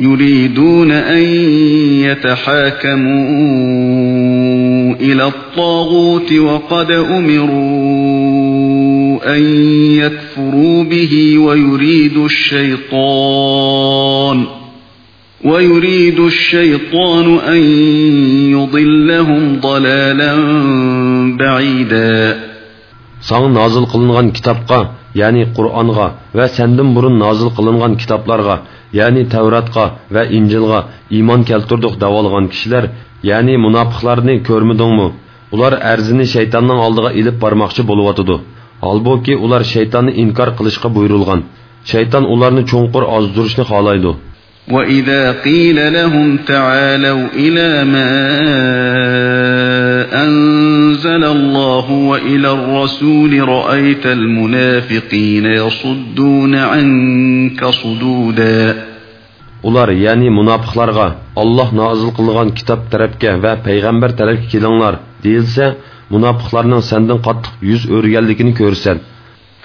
يريدون أن يتحاكموا إلى الطاغوت وقد أمروا أن يكفروا به ويريد الشيطان ويريد الشيطان أن يضلهم ضلالا بعيدا. nazil qilingan kitobga, ya'ni Qur'onga va sendan burun nazil qilingan kitoblarga, ya'ni Tavratga va Injilga iymon keltirdik davolgan kishilar, ya'ni munofiqlarni ko'rmidingmi? Ular arzini shaytonning oldiga ilib bormoqchi bo'lyotidi. Holbuki ular shaytonni inkor qilishga buyurilgan. Shayton ularni cho'nqur ozdirishni xohlaydi. وَإِذَا قِيلَ لَهُمْ تَعَالَوْا إِلَى مَا أنزل الله وإلى الرسول رأيت المنافقين يصدون عنك صدودا Ular yani munofiqlarga Alloh nozil qilgan kitob tarafga va payg'ambar tarafga kelinglar deyilsa, munofiqlarning sendan qattiq yuz o'rganligini ko'rsan.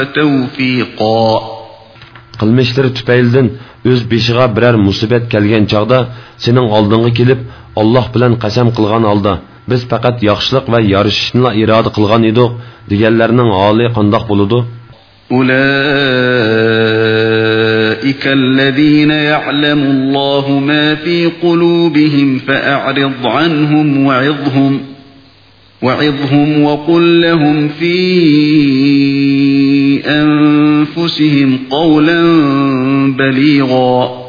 وتوفيقا qilmishlari tufaylidan o'z beshiga biror musibat kelgan chog'da sening oldinga kelib Alloh bilan qasam qilgan holda biz faqat yaxshilik va yarishishni iroda qilgan edik deganlarning holi qandoq bo'ladi أولئك الذين يعلم الله ما في قلوبهم فأعرض عنهم وعظهم وعظهم وقل لهم في أنفسهم قولا بليغا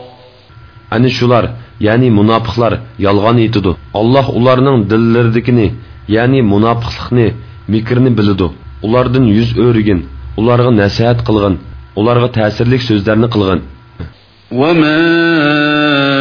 Ani shular, ya'ni munofiqlar yolg'on aytidi. Alloh ularning dillaridagini, ya'ni munofiqlikni, mikrni biladi. Ulardan yuz o'rgin, ularga nasihat qilgin, ularga ta'sirli so'zlarni qilgin. وما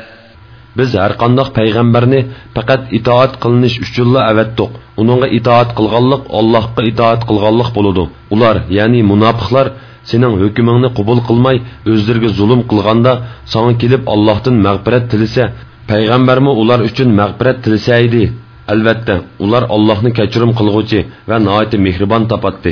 Biz har qandoq payg'ambarni faqat itoat qilinish uchunla avatdiq uningga itoat qilganlik allohga itoat qilganlik bo'ladi ular ya'ni munofiqlar sening hukmingni qabul qilmay o'zlariga zulm qilganda sanga kelib allohdan mag'firat tilasa payg'ambarmi ular uchun mag'firat tilasa edi albatta ular allohni kechirim qilg'uvchi va noiti mehribon topatdi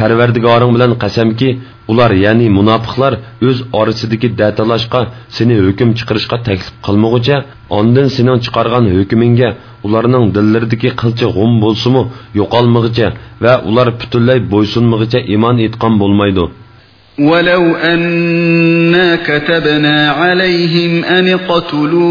Parvardigoring bilan qasamki ular ya'ni munofiqlar o'z orasidagi datalashqa seni hukm chiqarishga taklif qilmog'icha ondan sening chiqargan hukmingga ularning dillaridagi qilcha g'um bo'lsimi yo'qolmog'icha va ular butunlay bo'ysunmog'icha iymon etgan bo'lmaydi ولو أنا كتبنا عليهم أن اقتلوا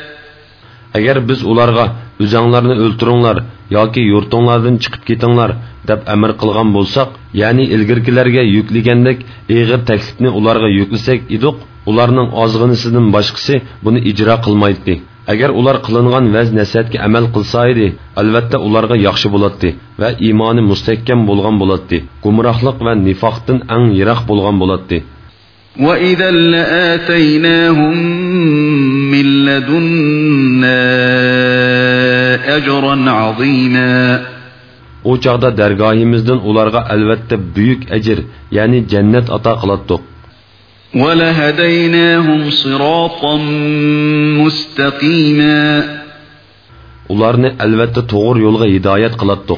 Agar biz ularga o'zinglarni o'ltiringlar yoki yurtinglardan chiqib ketinglar deb amr qilgan bo'lsak ya'ni ilgirkilarga yuklagandek ig'ir taklifni ularga yuklasak edik ularning ozg'inisidan boshqasi buni ijro qilmaydi agar ular qilingan vaz nasihatga amal qilsa edi albatta ularga yaxshi bo'ladi va iymoni mustahkam bo'lgan bo'ladi gumrohlik va nifoqdan ang yiroq bo'lgan bo'ladi وَإِذًا لَآتَيْنَاهُمْ مِنْ لَدُنَّا أَجْرًا عَظِيمًا O çağda dergahimizden ularga elbette büyük ecir yani cennet ata kılattık. وَلَهَدَيْنَاهُمْ صِرَاطًا مُسْتَقِيمًا Ularını elbette doğru yolga hidayet kılattık.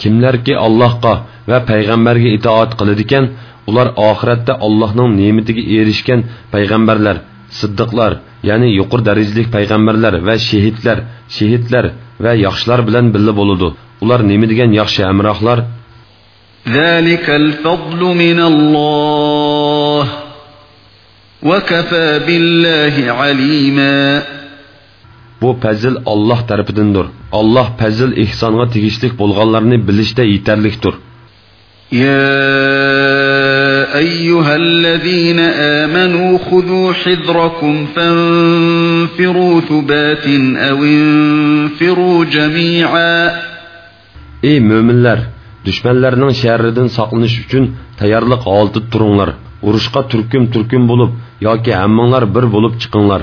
kimlarki allohga va payg'ambarga itoat qiladigan ular oxiratda allohning ne'matiga erishgan payg'ambarlar siddiqlar ya'ni yuqori darajalik payg'ambarlar va shehidlar shehidlar va yaxshilar bilan birga bo'ladi ular nima degan yaxshi hamrohlar ذلك الفضل من الله وكفى بالله عليما bu fazil Alloh tarafidandir Alloh fazil ihsonga tegishlik bo'lganlarni bilishda yetarlikdir يا أيها الذين آمنوا خذوا حذركم فانفروا ثبات أو انفروا جميعا ey mo'minlar dushmanlarning sharridan saqlanish uchun tayyorlik holda turinglar urushqa turkum turkum bo'lib yoki hammanglar bir bo'lib chiqinglar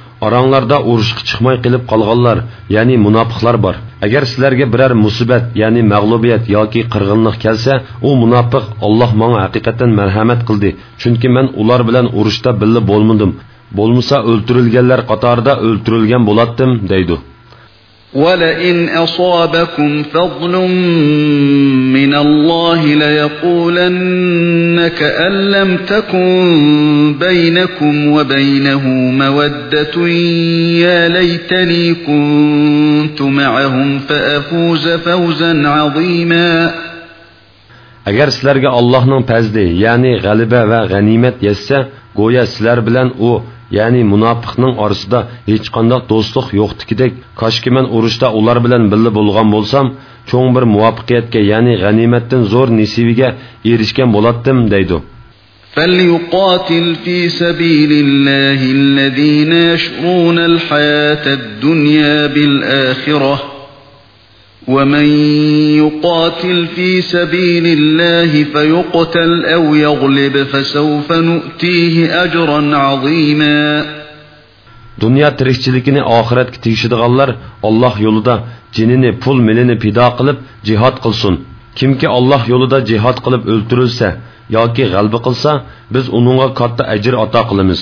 Араңларда урышқа чықмай қилип қалғанлар, яғни мунафиқлар бар. Әгәр сілерге бірәр мусибат, яғни мәғлубият яки қырғынлық келсе, о мунафиқ Аллах маңа хақиқатан мәрхәмәт қылды. Чөнки мен улар белән урышта билле болмадым. Болмаса өлтүрілгенлер қатарда өлтүрілген болаттым, дейді. ولئن أصابكم فضل من الله ليقولن كأن لم تكن بينكم وبينه مودة يا ليتني كنت معهم فأفوز فوزا عظيما. Agar sizlarga allohning fazli ya'ni g'alaba va g'animat yetsa go'yo sizlar bilan u ya'ni munofiqning orasida hech qanday do'stlik yo'qdikidek koshki man urushda ular bilan birga bo'lgan bo'lsam cho'ng bir muvaffaqiyatga ya'ni g'animatdan zo'r nasibiga erishgan bo'latdim deydi فليقاتل في سبيل الله الذين يشرون الحياة الدنيا بالآخرة ومن يقاتل في سبيل الله فيقتل أو يغلب فسوف نؤتيه أجرا عظيما Dünya tirikchiligini oxiratga tegishadiganlar Alloh yo'lida jinini, pul, milini pido qilib jihad qilsin. Kimki Alloh yo'lida jihad qilib o'ltirilsa yoki g'alba qilsa, biz uningga katta ajr ato qilamiz.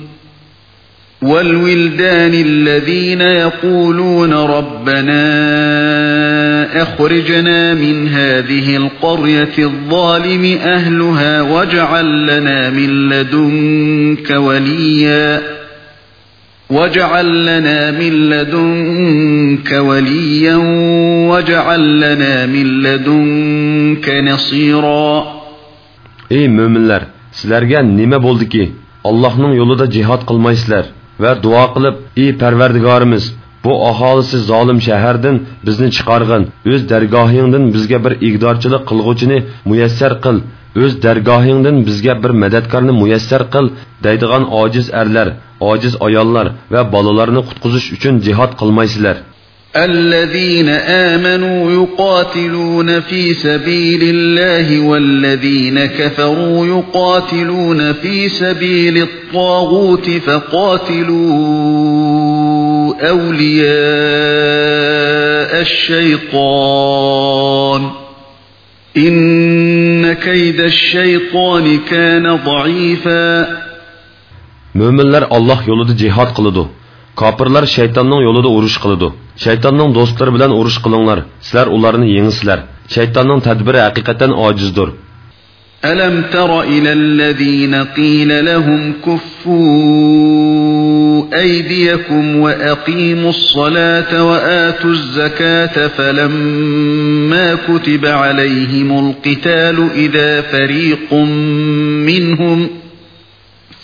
والولدان الذين يقولون ربنا أخرجنا من هذه القرية الظالم أهلها واجعل لنا من لدنك وليا واجعل لنا من لدنك وليا واجعل لنا من لدنك نصيرا Ey müminler, sizlerge nime boldu ki? Allah'ın yolunda cihad kılmaysizler. Va duo qilib ey parvardigorimiz bu aholisi zolim shahardan bizni chiqarg'in. O'z dargohingdan bizga bir igdorchilik qilg'uvchini muyassar qil. O'z dargohingdan bizga bir madadkorni muyassar qil deydigan ojiz erlar ojiz ayollar va bolalarni qutqizish uchun jihod qilmaysizlar الذين آمنوا يقاتلون في سبيل الله والذين كفروا يقاتلون في سبيل الطاغوت فقاتلوا أولياء الشيطان إن كيد الشيطان كان ضعيفا Müminler Allah yolunda cihad kılıdı. Kapırlar şeytanın yolunda uruş kılıdı. shaytonning do'stlari bilan urush qilinglar sizlar ularni yengisizlar shaytonning tadbiri haqiqatan ojizdir ألم تر إلى الذين قيل لهم كفوا أيديكم وأقيموا الصلاة وآتوا الزكاة فلما كتب عليهم القتال إذا فريق منهم ۖ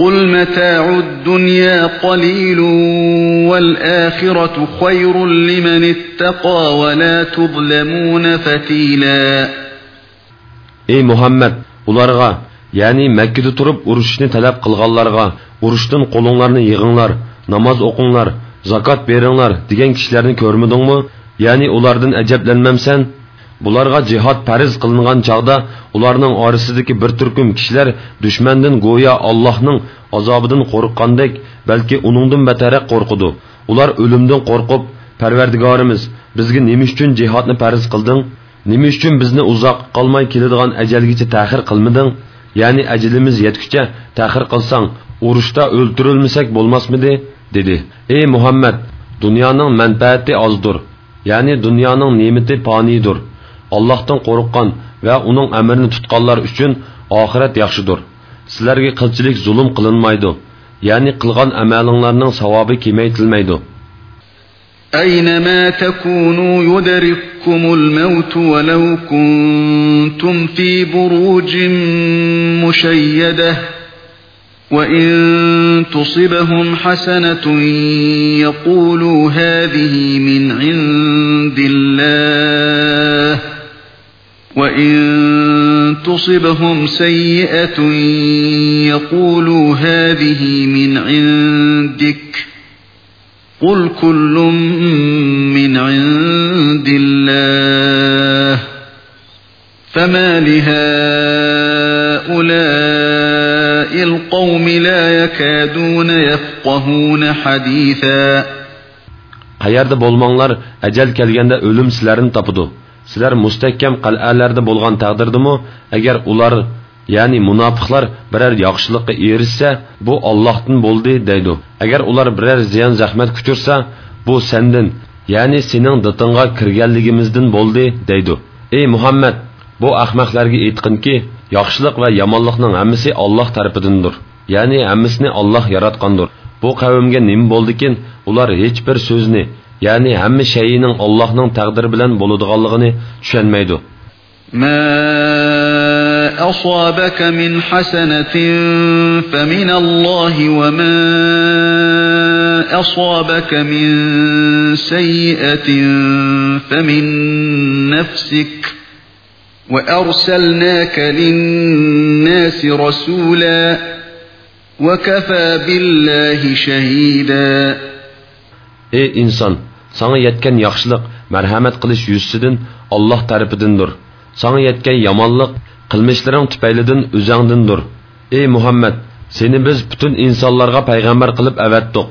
قل متاع الدنيا قليل والآخرة خير لمن اتقى ولا تظلمون فتيلا Ey Muhammed, ularga, yani Mekke'de turup uruşni talep kılganlarga, uruştun kolunlarını yığınlar, namaz okunglar, zakat beringlar degan kishilarni ko'rmidingmi? Ya'ni ulardan ajablanmamsan? Bularga jihod farz qilingan chog'da ularning orasidagi bir turkum kishilar dushmandan go'yo allohning azobidan qo'rqqandek balki uningdan bataraq qo'rqidi ular o'limdan qo'rqib parvardigorimiz bizga nima uchun jihodni farz qilding nima uchun bizni uzoq qolmay keladigan ajalgacha ta'xir qilmading ya'ni ajalimiz yetguncha ta'xir qilsang urushda o'ltirilmasak bo'lmasmidi dedi ey muhammad dunyoning manfaati ozdir ya'ni dunyoning ne'mati foniydir Allohdan qo'rqqan va uning amrini tutganlar uchun oxirat yaxshidir. Sizlarga qilchilik zulm qilinmaydi, ya'ni qilgan amalinglarning savobi kemaytilmaydi. أينما تكونوا يدرككم الموت ولو كنتم في بروج مشيده وإن تصبهم حسنة يقولوا هذه من عند الله وإن تصبهم سيئة يقولوا هذه من عندك قل كل من عند الله فما لهؤلاء القوم لا يكادون يفقهون حديثا. Qayerda bo'lmanglar ajal kelganda o'lim sizlarni topidi sizlar mustahkam qal'alarda bo'lgan taqdirdimi agar ular ya'ni munofiqlar biror yaxshilikqa erishsa bu ollohdan bo'ldi deydi. Agar ular biror ziyon zahmat kuchursa bu sendin ya'ni sening ditingga kirganligimizdan bo'ldi deydi. Ey muhammad bu ahmoqlarga aytqinki yaxshilik va yomonlikning hammasi olloh tarafidandir. Ya'ni hammasini olloh yaratgandir. Bu qavmga nima bo'ldikin ular hech bir so'zni ya'ni hamma shayining ollohning taqdiri bilan bo'ladiganligini tushunmaydi. ما أصابك من حسنة فمن الله وما أصابك من سيئة فمن نفسك وأرسلناك للناس رسولا وكفى بالله شهيدا ey inson sana yetgan yaxshilik marhamat qilish yuzidan olloh tarafidandir sana yetgan yomonlik qilmishlaring tufaylidan o'zangdindir ey muhammad seni biz butun insonlarga payg'ambar qilib avatdiq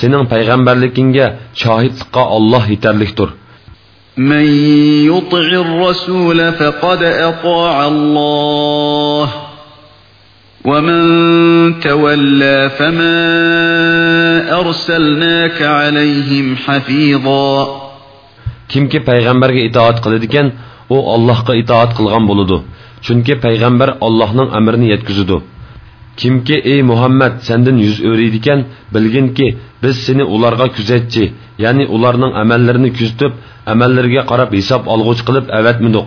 sening payg'ambarligingga shohidlikqa olloh yetarlikdir من يطع الرسول فقد أطاع الله ومن تولى فما أرسلناك عليهم حفيظا kimki payg'ambarga itoat qiladigan u allohga itoat qilgan bo'ladi chunki payg'ambar allohning amrini yetkazidi kimki ey muhammad sendan yuz o'riydikan bilginki biz seni ularga kuzatchi ya'ni ularning amallarini kuzatib amallariga qarab hisob olg'uch qilib avatmidiq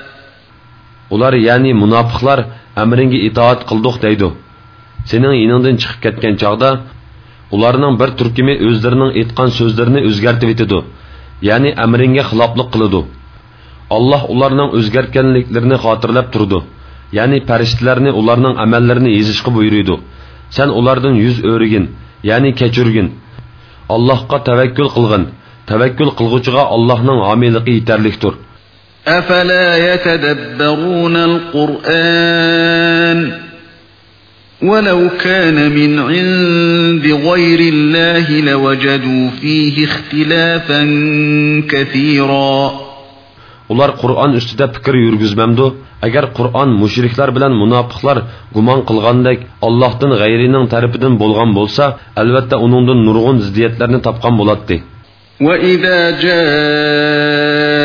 Ular ya'ni munofiqlar amringga itoat qildiq deydi sening yiningdan chiqib ketgan chog'da ularning bir turkumi o'zlarining aytgan so'zlarini o'zgartib etidi ya'ni amringga xiloflik qiladi alloh ularning o'zgarganliklarini xotirlab turdi ya'ni farishtalarni ularning amallarini yezishga buyuruydi sen ulardan yuz o'rigin ya'ni kechirgin allohga tavakkul qilgin tavakkul qilg'uchiga allohning homiyligi yetarlikdir أفلا يتدبرون القرآن ولو كان من عند غير الله لوجدوا فيه اختلافا كثيرا ular qur'on ustida fikr yurgizmamdu agar qur'on mushriklar bilan munofiqlar gumon qilgandek allohdan g'ayrining tarafidan bo'lgan bo'lsa albatta uningdan nurg'un ziddiyatlarni topgan bo'ladi وإذا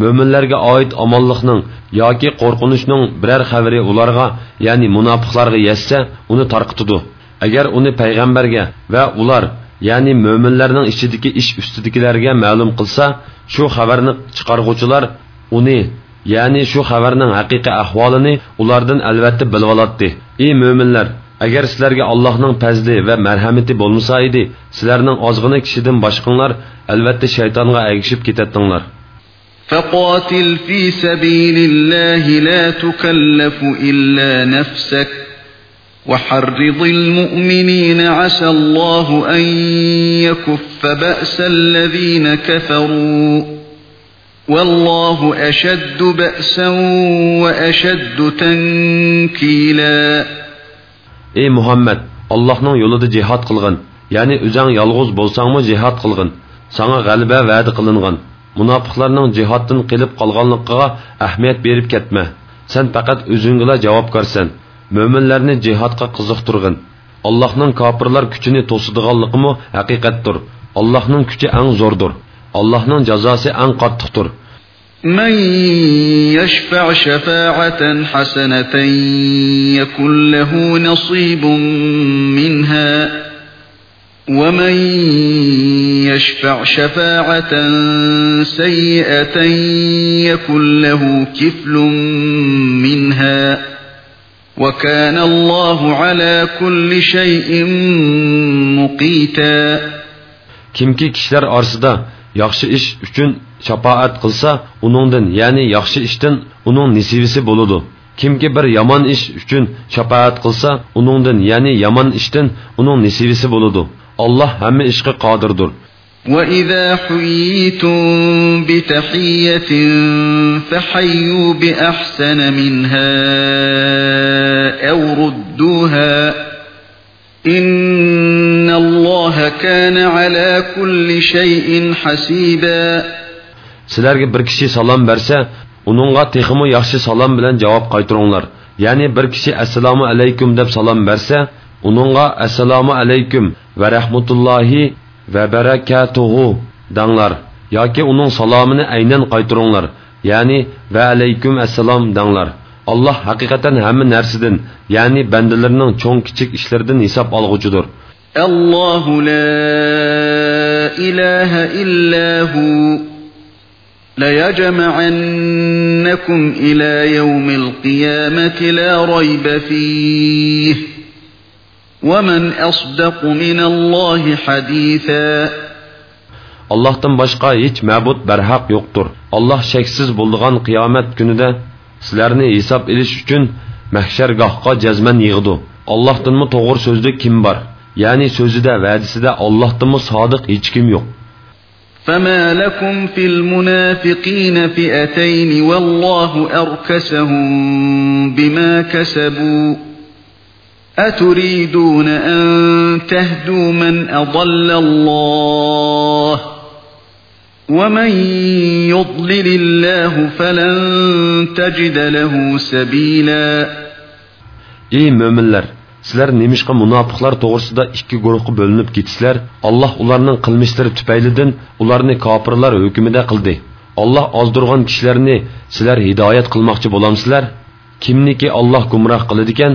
mo'minlarga oid omonlikning yoki qo'rqinishning biror xabari ularga ya'ni munofiqlarga yetsa uni tarqitidi agar uni payg'ambarga va ular ya'ni mo'minlarning ichidagi ish ustidagilarga ma'lum qilsa shu xabarni chiqarg'uvchilar uni ya'ni shu xabarning haqiqiy ahvolini ulardan albatta bilib oladi ey mo'minlar agar sizlarga allohning fazli va marhamati bo'lmasa edi sizlarning ozg'ina kishidan boshqanglar albatta shaytonga agishib ketadinglar فقاتل في سبيل الله لا تكلف إلا نفسك وحرض المؤمنين عسى الله أن يكف بأس الذين كفروا والله أشد بأسا وأشد تنكيلا Ey Muhammed, Allah'ın yolunda cihat kılgın. Yani üzen yalğız bolsan mı cihat kılgın. Sana galibe vaadi kılıngan. Munofiqlarning jihaddan qilib qolganligiga ahamiyat berib ketma. Sen faqat o'zingga javobgarsan. mo'minlarni jihodga qiziqtirg'in allohning kofirlar kuchini to'sadiganligimi haqiqatdir allohning kuchi ang zo'rdir allohning jazosi ang qattiqdir من يشفع شفاعة حسنة يكن له نصيب منها ومن يشفع شفاعة سيئة يكن له كفل منها وكان الله على كل شيء مقيتا kimki kishilar orasida yaxshi ish uchun shafoat qilsa uningdan ya'ni yaxshi ishdan uning nisivisi bo'ladi kimki bir yomon ish uchun shafoat qilsa uningdan ya'ni yomon ishdan uning nisivisi bo'ladi alloh hamma ishga qodirdir وإذا حييتم بتحية فحيوا بأحسن منها أو ردوها إن الله كان على كل شيء حسيبا Sizlarga bir kishi salom bersa, uningga texmi yaxshi salom bilan javob qaytaringlar. Ya'ni bir kishi assalomu alaykum deb salom bersa, uningga assalomu alaykum va rahmatullohi va barakatuhu danglar yoki uning salomini aynan qaytaringlar ya'ni va alaykum assalom danglar alloh haqiqatan hamma narsadan ya'ni bandalarning cho'ng kichik ishlaridan hisob olg'uchidir allohu la ilaha illa hu ليجمعنكم إلى يوم القيامة لا ريب فيه وَمَنْ أَصْدَقُ مِنَ اللّٰهِ حَد۪يثًا Allah'tan başqa hiç məbud bərhaq yoxdur. Allah şəksiz bulduğan qiyamət günüdə sizlərni hesab ediş üçün məhşərgahqa cəzmən yığdı. Allah'tan mı doğru sözlü kim var? Yani sözü de vədisi de Allah'tan mı sadık hiç kim yok. فَمَا لَكُمْ فِي الْمُنَافِقِينَ فِئَتَيْنِ وَاللّٰهُ أَرْكَسَهُمْ بِمَا كَسَبُوا أتريدون أن تهدوا من أضل الله ومن يضلل الله فلن تجد له سبيلا Ey müminler! Sizler nemişqa münafıqlar toğrusida ikki guruhqa bölünüp gitsizler, Allah ularning qilmishlari tüpeylidin ularni kafirlar hükümide qildi. Allah azdurgan kishilarni sizlar hidoyat qilmoqchi bo'lamsizlar? Kimniki Allah gumroh qiladigan,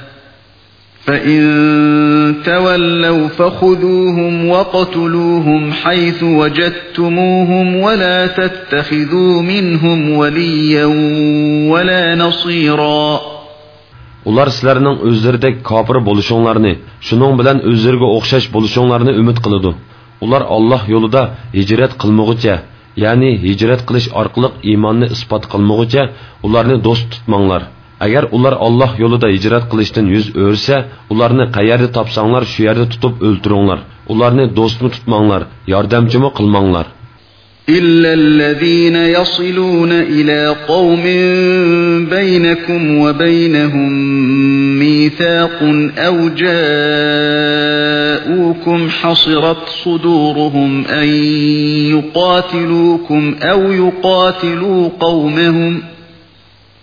فإن تولوا فخذوهم وقتلوهم حيث وجدتموهم ولا تتخذوا منهم وليا ولا نصيرا Ular sizlarning o'zlaridek kofir bo'lishinglarni, shuning bilan o'zlariga o'xshash bo'lishinglarni umid qiladi. Ular Alloh yo'lida hijrat qilmoqcha, ya'ni hijrat qilish orqali iymonni isbot qilmoqcha ularni do'st tutmanglar. Agar ular olloh yo'lida hijrat qilishdan yuz o'rsa ularni qayerda topsanglar shu yerda tutib o'ltiringlar ularni do'stmi tutmanglar yordamchimi qilmanglar إلا الذين يصلون إلى قوم بينكم وبينهم ميثاق أو جاءوكم حصرت صدورهم أن يقاتلوكم أو يقاتلوا قومهم ۖ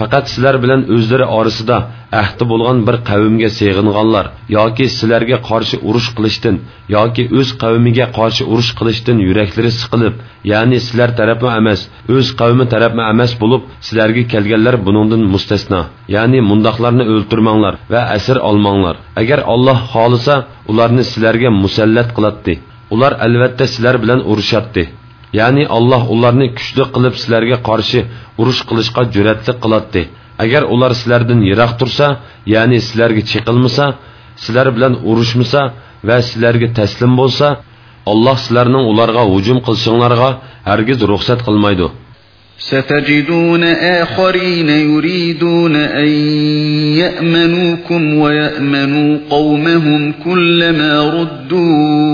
Faqat sizlar bilan o'zlari orasida ahdi bo'lgan bir qavmga seg'inganlar yoki sizlarga qarshi urush qilishdan yoki o'z qavmiga qarshi urush qilishdan yuraklari siqilib ya'ni sizlar tarafmi emas o'z qavmi tarafmi emas bo'lib sizlarga kelganlar buningdan mustasno ya'ni mundoqlarni o'ltirmanglar va asir olmanglar. Agar olloh xohlasa ularni sizlarga musallat qiladi ular albatta sizlar bilan urushatdi ya'ni alloh ularni kuchli qilib sizlarga qarshi urush qilishga jur'atli qiladi agar ular sizlardan yiroq tursa ya'ni sizlarga chiqilmasa sizlar bilan urushmasa va sizlarga taslim bo'lsa alloh sizlarning ularga hujum qilishinglarga hargiz ruxsat qilmaydi ستجدون آخرين يريدون أن يأمنوكم ويأمنوا قومهم كلما ردوا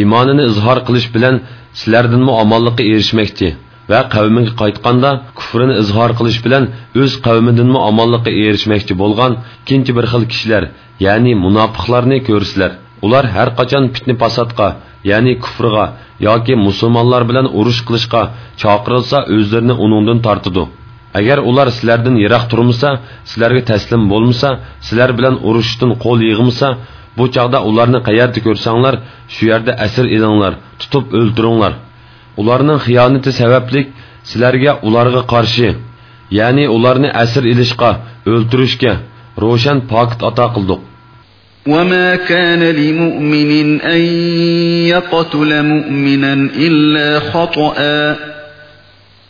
İymonini izhor qilish bilan sizlardanmi omonlikqa erishmoqchi va qavmiga qaytganda kufrini izhor qilish bilan o'z qavmidanmi omonlikqa erishmoqchi bo'lgan ikkinchi bir xil kishilar ya'ni munofiqlarni ko'rsizlar ular har qachon fitni fasodga ya'ni kufrga yoki musulmonlar bilan urush qilishga chaqirilsa o'zlarini uningdan tortidi agar ular sizlardan yiroq turmasa sizlarga taslim bo'lmasa sizlar bilan urushishdan qo'l yig'masa bu chog'da ularni qayerda ko'rsanglar shu yerda asir edinglar tutib o'ltiringlar ularning xiyonati sababli sizlarga ularga qarshi ya'ni ularni asir ilishga o'ltirishga ro'shan pokit ato qildik وما كان لمؤمن أن يقتل مؤمنا إلا خطأ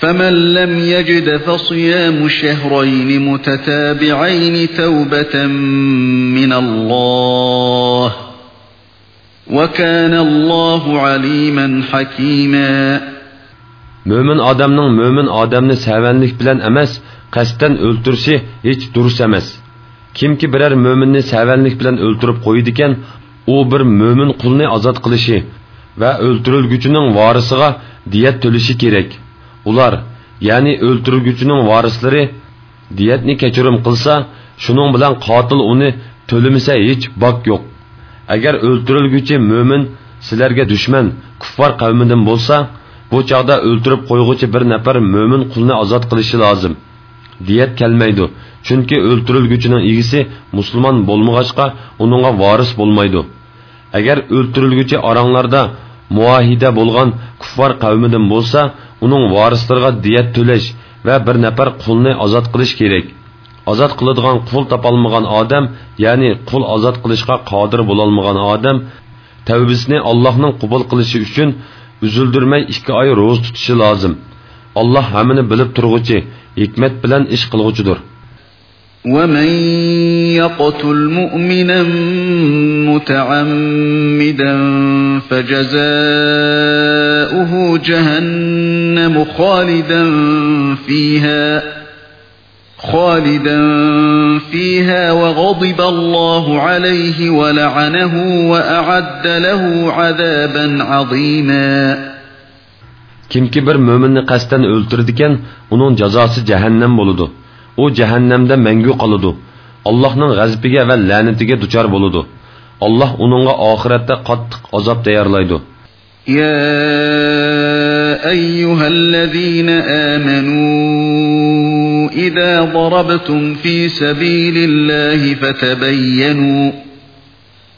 فمن لم يجد فصيام شهرين متتابعين توبة من الله وكان الله عليما حكيما odamning mo'min odamni savanlik bilan emas qasddan o'ltirishi hech durust emas kimki biror mo'minni savanlik bilan o'ltirib qo'ydi ekan u bir mo'min qulni ozod qilishi va o'ltirilguchining vorisiga diyat to'lishi kerak ular ya'ni o'ltirguchining vorislari diyatni kechirim qilsa shuning bilan qotil uni to'limasa hech bok yo'q. Agar o'ltirilguchi mo'min sizlarga dushman kuffar qavmidan bo'lsa bu chog'da o'ltirib qo'yg'uchi bir nafar mo'min qulni ozod qilishi lozim. Diyat kelmaydi chunki o'ltirilguchining egisi musulmon bo'lmag'achqa uningga voris bo'lmaydi. Agar o'ltirilguchi oranglarda muahida bo'lgan kuffar qavmidan bo'lsa uning vorislarga diyat to'lash va bir nafar qulni ozod qilish kerak ozod qiladigan qul topolmagan odam ya'ni qul ozod qilishga qodir bo'lolmagan odam tavbisini allohning qubul qilishi uchun uzildirmay ikki oy ro'z tutishi lozim alloh hammani bilib turg'uchi hikmat bilan ish qilg'uchidir ومن يقتل مؤمنا متعمدا فجزاؤه جهنم خالدا فيها خالدا فيها وغضب الله عليه ولعنه وأعد له عذابا عظيما. kimki bir mo'minni qasddan o'ltirdikan uning jazosi jahannam u jahannamda mangu qoladi allohning g'azabiga va la'natiga duchor bo'ludi alloh uningga oxiratda qattiq azob tayyorlaydi يا أيها الذين آمنوا إذا ضربتم في سبيل الله فتبينوا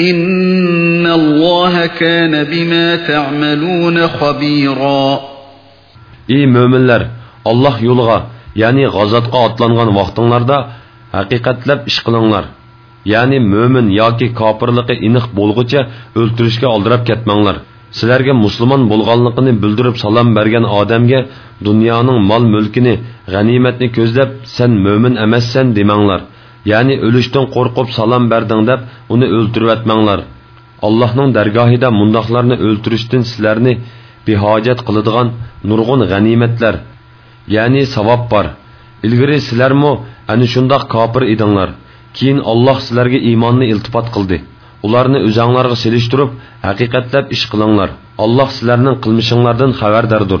إن الله كان بما تعملون خبيرا ey mo'minlar olloh yo'liga ya'ni g'azotga otlangan vaqtinglarda haqiqatlab ish qilinglar ya'ni mo'min yoki kofirligi aniq bo'lg'icha o'ltirishga oldirab ketmanglar sizlarga musulmon bo'lganligini bildirib salom bergan odamga dunyoning mol mulkini g'animatni ko'zlab sen mo'min emassan demanglar ya'ni o'lishdan qo'rqib salom berding deb uni o'ltirvatmanglar allohning dargohida mundoqlarni o'ltirishdan sizlarni behojat qiladigan nurg'un g'animatlar ya'ni savob bor ilgari sizlarmi ana shundoq kofir edinglar keyin olloh sizlarga iymonni iltifot qildi ularni o'zanglarga selishtirib haqiqatlab ish qilinglar alloh sizlarning qilmishinglardan xabardordir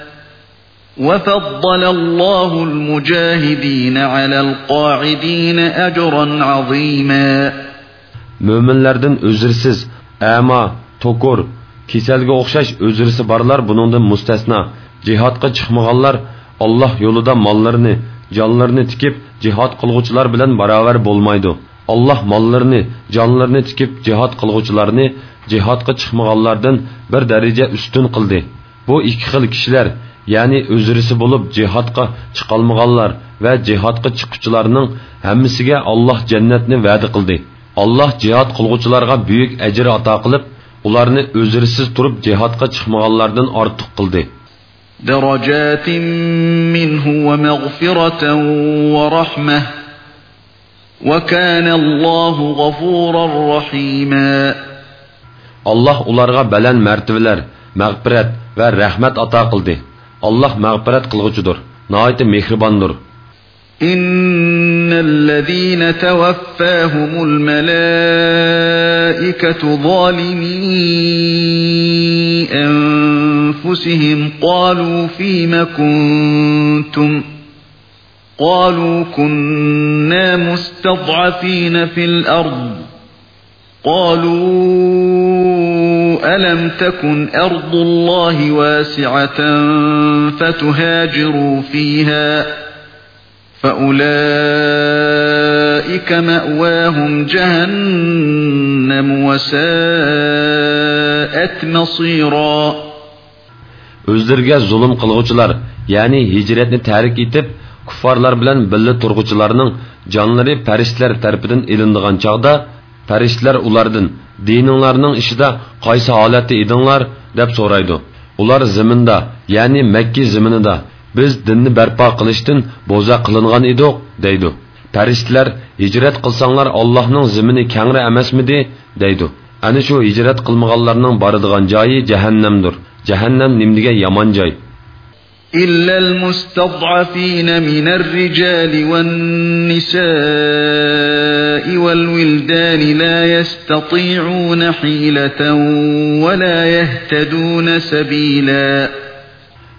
وفضل الله المجاهدين على القاعدين أجرا عظيما mo'minlardan o'zirsiz ama tokur kasalga o'xshash o'zirsi borlar buningdan mustasno jihodga chiqmaganlar olloh yo'lida mollarini jonlarini tikib jihod qilg'uvchilar bilan barobar bo'lmaydi olloh mollarini jonlarini tikib jihod qilg'uvchilarni jihodga chiqmaganlardan bir daraja ustun qildi bu ikki xil kishilar ya'ni o'zirisi bo'lib jihodga chiqolmaganlar va jihodga chiquvchilarning hammasiga olloh jannatni va'da qildi alloh jihod qilg'uvchilarga buyuk ajr ato qilib ularni o'zirsiz turib jihodga chiqmaganlardan ortiq qildi درجات منه ومغفرة ورحمة وكان الله غفورا رحيما alloh ularga baland martabalar mag'firat va rahmat ato qildi alloh mag'firat qilg'uchidir noiti mehribondir إن الذين توفاهم الملائكة ظالمي أنفسهم قالوا فيم كنتم؟ قالوا كنا مستضعفين في الأرض. قالوا ألم تكن أرض الله واسعة فتهاجروا فيها فأولئك مأواهم جهنم وساءت مصيرا o'zlariga zulm qilg'uvchilar ya'ni hijratni tarik etib kuffarlar bilan birga turg'uvchilarning jonlari farishtalar tarafidan ilindigan chog'da farishtalar ulardan dininglarning ishida qaysi holatda edinglar deb so'raydi ular ziminda ya'ni makka ziminida biz dinni barpo qilishdan bo'za qilingan edik deydi farishtalar hijrat qilsanglar allohning zimini kangri emasmidi deydi ana shu hijrat qilmaganlarning boradigan joyi jahannamdir jahannam nimdiga yomon joy إلا المستضعفين من الرجال والنساء والولدان لا يستطيعون حيلة ولا يهتدون سبيلا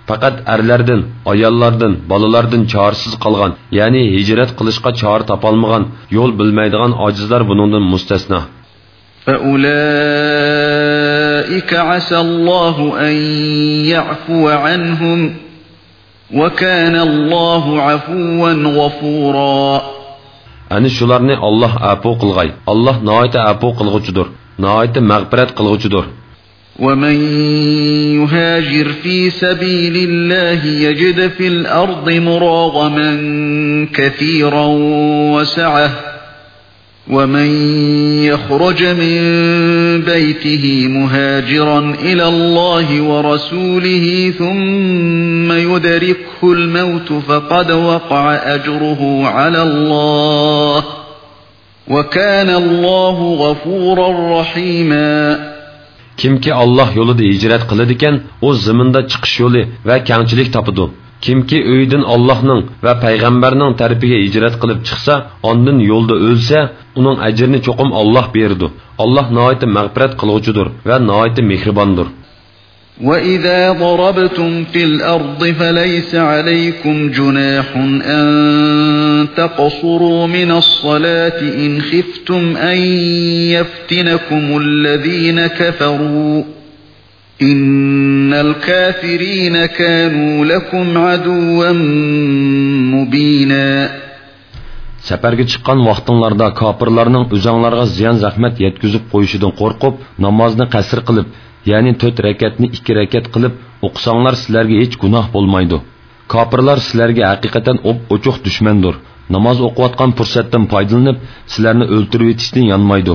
faqat erlardan ayollardan bolalardan chorasiz qolgan ya'ni hijrat qilishga chora topolmagan yo'l bilmaydigan ojizlar buningdan mustasno فأولئك عسى الله أن يعفو عنهم وكان الله عفوا غفورا Ani shularni Alloh afu qilg'ay. Alloh nihoyat afu qilg'uchidir. Nihoyat mag'firat qilg'uchidir. ومن يهاجر في سبيل الله يجد في الأرض مراغما كثيرا وسعه ومن يخرج من بيته مهاجرا إلى الله ورسوله ثم يدركه الموت فقد وقع أجره على الله وكان الله غفورا رحيما kimki Alloh yo'lida hijrat qiladi ekan, u zaminda chiqish yo'li va kengchilik topadi. Kimki uydan Allohning va payg'ambarning tarafiga hijrat qilib chiqsa, ondan yo'lda o'lsa, uning ajrini cho'qim Alloh berdi. Alloh nihoyat mag'firat qiluvchidir va nihoyat mehribondir. وَإِذَا ضَرَبْتُمْ فِي الْأَرْضِ فَلَيْسَ عَلَيْكُمْ جُنَاحٌ أَن تَقْصُرُوا مِنَ الصَّلَاةِ إِنْ خِفْتُمْ أَن يَفْتِنَكُمُ الَّذِينَ كَفَرُوا إِنَّ الْكَافِرِينَ كَانُوا لَكُمْ عَدُوًّا مُبِينًا Səfərgə çıxan vaxtınlarda kafirlərinin özənglərə ziyan zəhmət yetkizib qoyuşudan qorxub, namazni qəsr qılıb, ya'ni to'rt rakatni ikki rakat qilib o'qisanglar sizlarga hech gunoh bo'lmaydi kofirlar sizlarga haqiqatan o'p ochiq dushmandir namoz o'qiyotgan fursatdan foydalanib sizlarni o'ltirib etishdan yonmaydi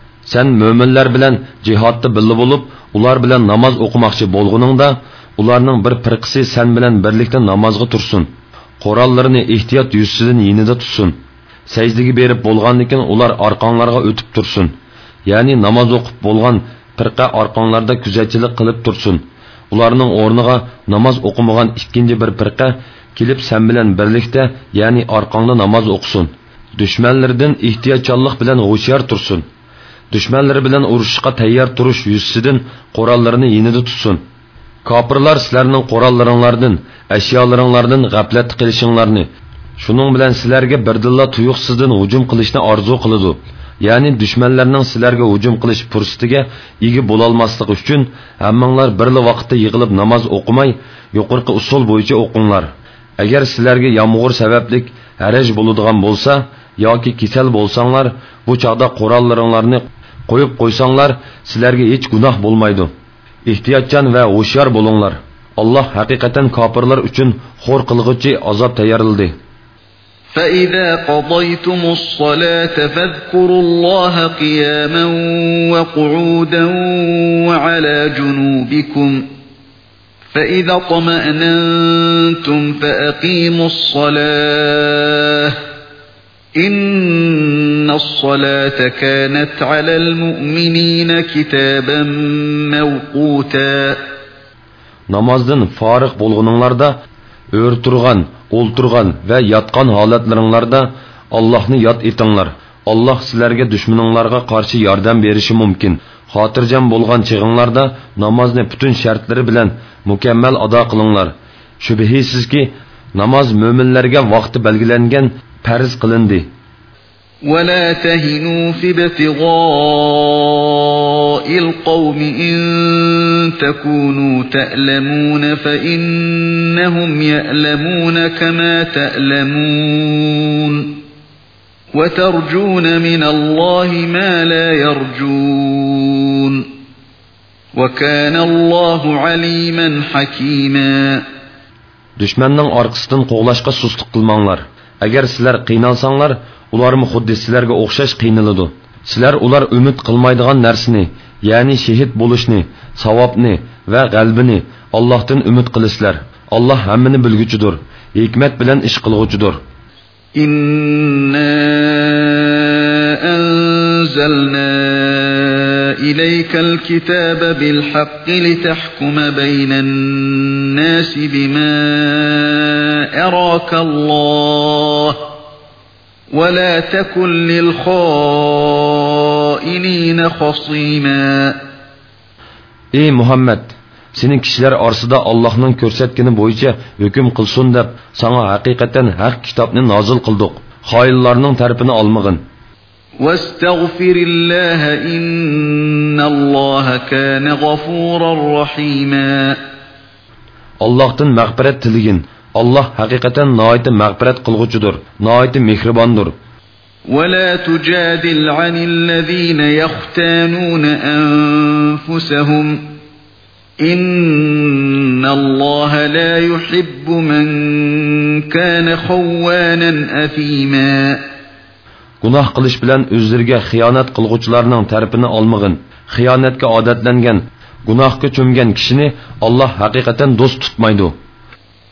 sen müminler bilen cihatta billi bulup, ular bilen namaz okumakçı bolğununda, ularning bir firqisi sen bilen birlikte namazga tursun. Qorallarını ihtiyat yüzsüzün yinida tutsun. Secdigi berip bolğandikin ular arqanlarga ötüp tursun. Yani namaz okup bolğan firqa orqanglarda kuzatchilik qilib tursin ularning o'rniga namoz o'qimagan ikkinchi bir firqa kelib sen bilan birlikda ya'ni orqangda namoz o'qisin dushmanlardan ehtiyotchanlik bilan g'ushyor tursin dushmanlari bilan urushishga tayyor turish yuzsidan qurollarini yinida tutsin kofirlar sizlarning qurollaringlardan ashyolaringlardan g'aflat qilishinglarni shuning bilan sizlarga birdilla tuyuqsizdan hujum qilishni orzu qiladi ya'ni dushmanlarning sizlarga hujum qilish fursatiga ega bo'lolmasligi uchun hammanglar birli vaqtda yig'ilib namoz o'qimay yuqorqi usul bo'yicha o'qinglar agar sizlarga yomg'ir sabablik haraj bo'ladigan bo'lsa yoki kasal bo'lsanglar bu chog'da qurollaringlarni qo'yib qo'ysanglar sizlarga hech gunoh bo'lmaydi ehtiyotchan va hushyor bo'linglar alloh haqiqatan kofirlar uchun xo'r qilg'uchi azob tayyorladi فَإِذَا قَضَيْتُمُ الصَّلَاةَ فَاذْكُرُوا اللَّهَ قِيَامًا وَقُعُودًا وَعَلَى جُنُوبِكُمْ فَإِذَا طَمَأْنَنْتُمْ فَأَقِيمُوا الصَّلَاةَ İnna s-salata kanat alal mu'minina kitaban mawquta. Namazdan farıq bolğunыңlarda өр turğan, qol turğan və yatqan halatlarыңlarda Allahны yad etіңлар. Allah sizlərə düşmənlərə qarşı yardım verişi mümkün. Xatircəm bolğan çığınlarda namazni bütün şərtləri bilan mükəmməl ada qılınlar. Şübhəsiz ki, namaz möminlərə vaxtı belgilengen farz qilindi. ولا تهنوا في ابتغاء القوم إن تكونوا تألمون فإنهم يألمون كما تألمون وترجون من الله ما لا يرجون وكان الله عليما حكيما Düşmanның арқысыдан қоғлашқа сұстық қылмаңлар. agar sizlar qiynalsanglar ularmi xuddi sizlarga o'xshash qiynaladi sizlar ular umid qilmaydigan narsani ya'ni shehid bo'lishni savobni va g'albini allohdan umid qilasizlar alloh hammani bilguchidir hikmat bilan ish qilg'uchidir إنا أنزلنا إليك الكتاب بالحق لتحكم بين الناس بما أراك الله ولا تكن للخائنين خصيما Ey Muhammed, senin kişiler arsıda Allah'ın körsetkini boyunca hüküm kılsın dep, sana hakikaten hak kitabını nazıl kıldık. Hayırlarının terpini almağın. واستغفر الله إن الله كان غفورا رحيما Allah'tan mağfiret tiligin. Allah hakikaten naiti mağfiret kılgıcıdır, naiti mihribandır. ولا تجادل عن الذين يختانون أنفسهم إن الله لا يحب من كان خوانا أثيما Günah qilish bilan o'zlariga xiyonat qilg'uvchilarning tarafini olmag'in. Xiyonatga odatlangan, gunohga cho'mgan kishini Alloh haqiqatan do'st tutmaydi.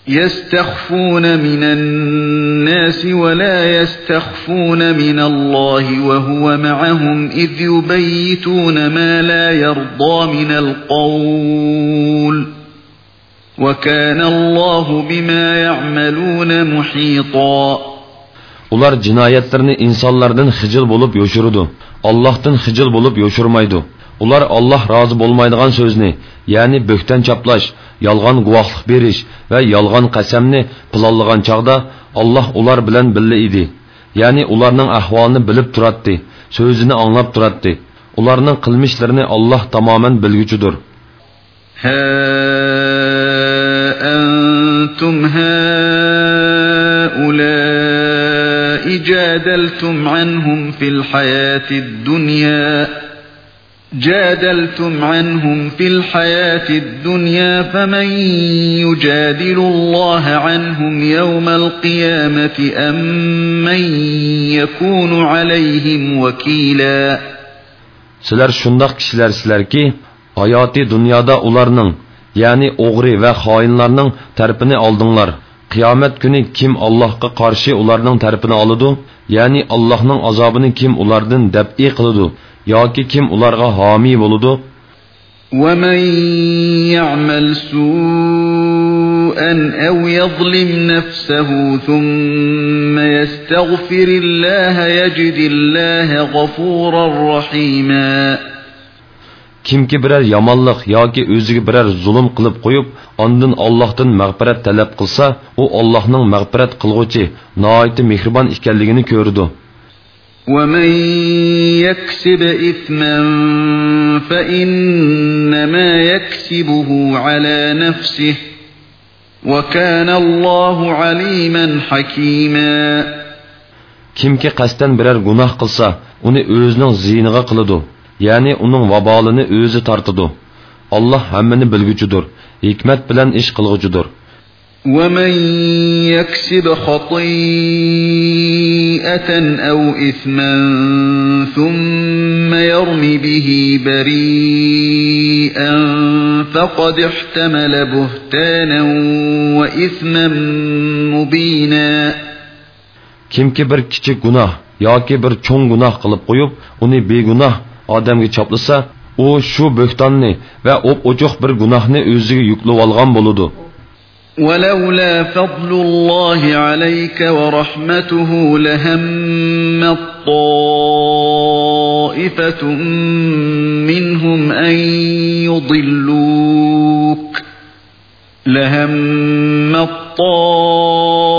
يستخفون من الناس ولا يستخفون من الله وهو معهم إذ يبيتون ما لا يرضى من القول وكان الله بما يعملون محيطا ular jinoyatlarini insonlardan xijil bo'lib yoshirudi allohdan xijil bo'lib yoshirmaydi ular olloh rozi bo'lmaydigan so'zni ya'ni bo'htan chaplash yolg'on guvohlik berish va yolg'on qasamni qilolgan chog'da olloh ular bilan birga edi ya'ni ularning ahvolini bilib turatdi so'zini anglab turatdi ularning qilmishlarini olloh tamoman bilguchidir ha antum ha جادلتم عنهم في الحياة الدنيا جادلتم عنهم في الحياة الدنيا فمن يجادل الله عنهم يوم القيامة أم من يكون عليهم وكيلا Sizler şundak kişiler sizler ki, hayati dünyada ularının, yani oğri ve hainlarının terpini aldınlar. Kıyamet günü kim Allah'a karşı ularının terpini alıdı, yani Allah'ın azabını kim ulardan deb'i kılıdı. yoki kim ularga homiy bo'ludi ومن يعمل سوءا أو يظلم نفسه ثم يستغفر الله يجد الله غفورا رحيما kimki biror yomonlik yoki o'ziga biror zulm qilib qo'yib ondan ollohdan mag'firat talab qilsa u ollohning mag'firat qilg'uchi noiti mehribon ekanligini ko'rdi ومن يكسب إثما فإنما يكسبه على نفسه وكان الله عليما حكيما kimki qasddan biror gunoh qilsa uni o'zining ziyniga qiladi ya'ni uning vabolini o'zi tortadi alloh hammani bilguchidir hikmat bilan ish qilg'uchidir ومن يكسب خطيئة أو إثما ثم يرم به بريئا فقد احتمل بهتانا وإثما مبينا kimki bir kichik gunoh yoki bir cho'ng gunoh qilib qo'yib uni begunoh odamga choplasa u shu bo'xtonni va o'p o'choq bir gunohni o'ziga yuklab olgan bo'ludi ولولا فضل الله عليك ورحمته لهم الطائفة منهم أن يضلوك لهم الطائفة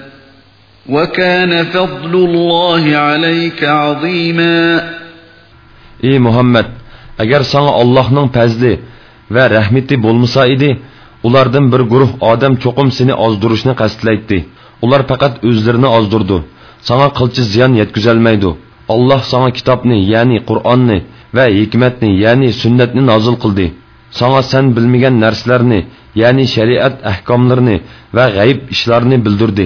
وكان فضل الله عليك عظيما ey muhammad agar sanga allohning fazli va rahmati bo'lmasa edi ulardan bir guruh odam cho'qim seni ozdirishni qasdlaydi ular faqat o'zlarini ozdirdi sanga qilchi ziyon yetkazolmaydi alloh sanga kitobni ya'ni qur'onni va hikmatni ya'ni sunnatni nozil qildi sanga sen bilmagan narsalarni ya'ni shariat ahkomlarini va g'ayb ishlarni bildirdi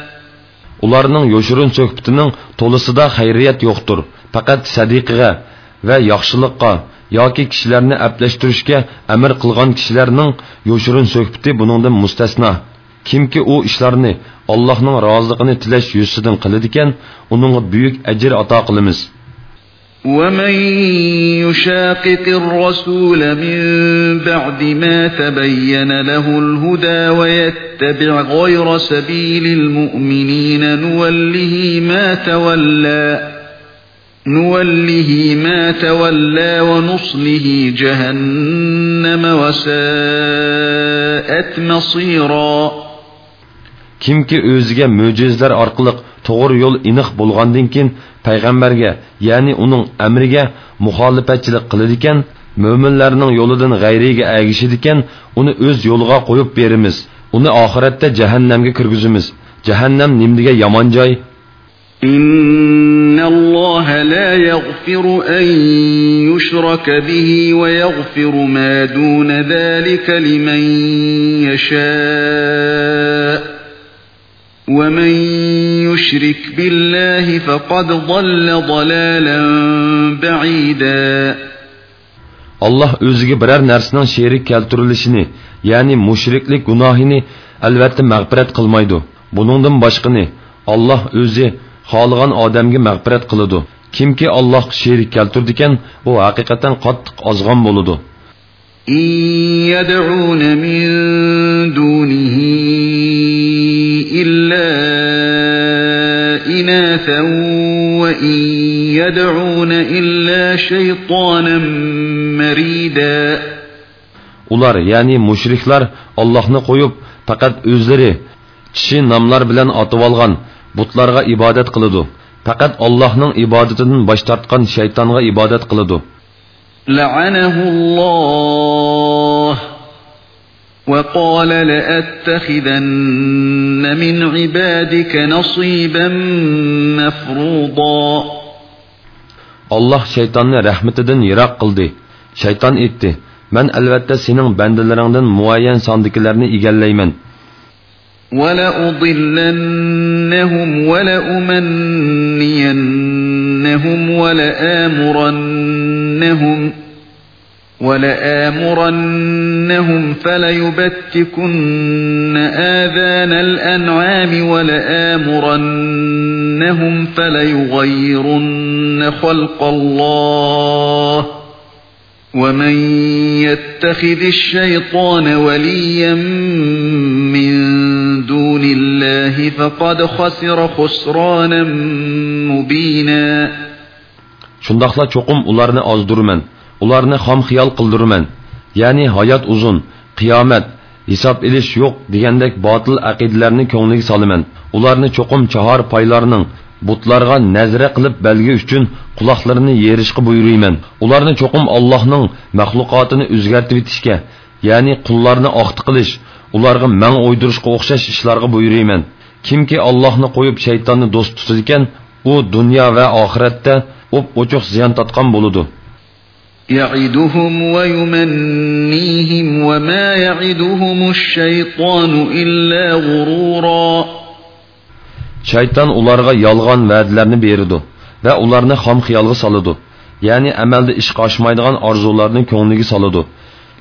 ularning yo'shirin so'hbatining to'lisida xayriyat yo'qdir. Faqat sadiqaga va yaxshilikqa yoki kishilarni aplashtirishga amr qilgan kishilarning yo'shirin so'hbati buningdan mustasno kimki u ishlarni allohning roziligini tilash yuzidan qiladigan uningga buyuk ajr ato qilamiz ومن يشاقق الرسول من بعد ما تبين له الهدى ويتبع غير سبيل المؤمنين نوله ما تولى نوله ما تولى ونصله جهنم وساءت مصيرا kimki o'ziga mo'jizlar orqali to'g'ri yo'l iniq bo'lgandan keyin payg'ambarga ya'ni uning amriga muxolifatchilik qiladigan mo'minlarning yo'lidan g'ayriga agishadigan uni o'z yo'liga qo'yib beramiz uni oxiratda jahannamga kirgizamiz jahannam nimdiga yomon joy إن الله لا يغفر أن يشرك به ويغفر ما دون ذلك لمن يشاء ومن يشرك بالله فقد ضل ضلالا بعيدا Allah o'ziga biror narsaning sherik keltirilishini, ya'ni mushriklik gunohini albatta mag'firat qilmaydi. Buningdan boshqani Alloh o'zi xohlagan odamga mag'firat qiladi. Kimki Allohga sherik keltirdi ekan, u haqiqatan qattiq ozg'on bo'ladi. يدعون من دونه إلا إناثا وإن يدعون إلا شيطانا مريدا Ular, ya'ni mushriklar Allohni qo'yib, faqat o'zlari kishi nomlar bilan otib olgan butlarga qiladi. Faqat Allohning ibodatidan bosh tortgan shaytonga ibodat qiladi. لعنه الله وقال لأتخذن من عبادك نصيبا مفروضا Allah shaytonni rahmatidan yiroq qildi. Shayton aytdi: "Men albatta sening bandalaringdan muayyan sondikilarni egallayman." ولأضلنهم ولأمنينهم ولآمرنهم ولآمرنهم فليبتكن آذان الأنعام ولآمرنهم فليغيرن خلق الله ومن يتخذ الشيطان وليا من دون الله فقد خسر خسرانا مبينا. Shundaqla cho'qim ularni ozdurman, ularni xom xiyol qildirman. Ya'ni hayot uzun, qiyomat, hisob ilish yo'q degandek botil aqidalarni ko'ngliga solaman. Ularni cho'qim chahor paylarning butlarga nazra qilib belgi uchun quloqlarini yerishga buyuruyman. Ularni cho'qim Allohning maxluqotini o'zgartirib etishga, ya'ni qullarni oqti qilish, ularga mang o'ydirishga o'xshash ishlarga buyuruyman. Kimki Allohni qo'yib shaytonni do'st tutar ekan, u dunyo va oxiratda o'p ochiq ziyon tortgan bo'ladi. يعدهم ويمنيهم وما يعدهم الشيطان إلا غرورا. شيطان أولارغا يالغان وعدلرن بيردو و أولارن خام خيالغا سالدو يعني أمل إش قاشمايدغان أرزولارن كونلغي سالدو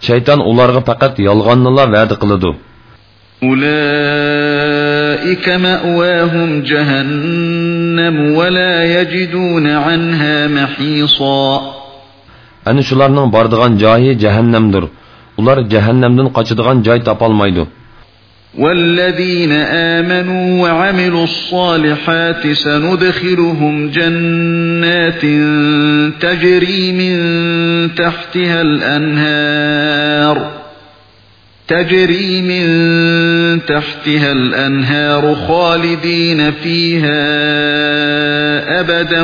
شيطان أولارغا فقط يالغانلا وعد قلدو أولئك مأواهم جهنم ولا يجدون عنها محيصاً. Ani shularning bordigan joyi jahannamdir. Ular jahannamdan qochadigan joy topolmaydi. والذين آمنوا وعملوا الصالحات سندخلهم جنات تجري من تحتها الأنهار تجري من تحتها الأنهار خالدين فيها أبدا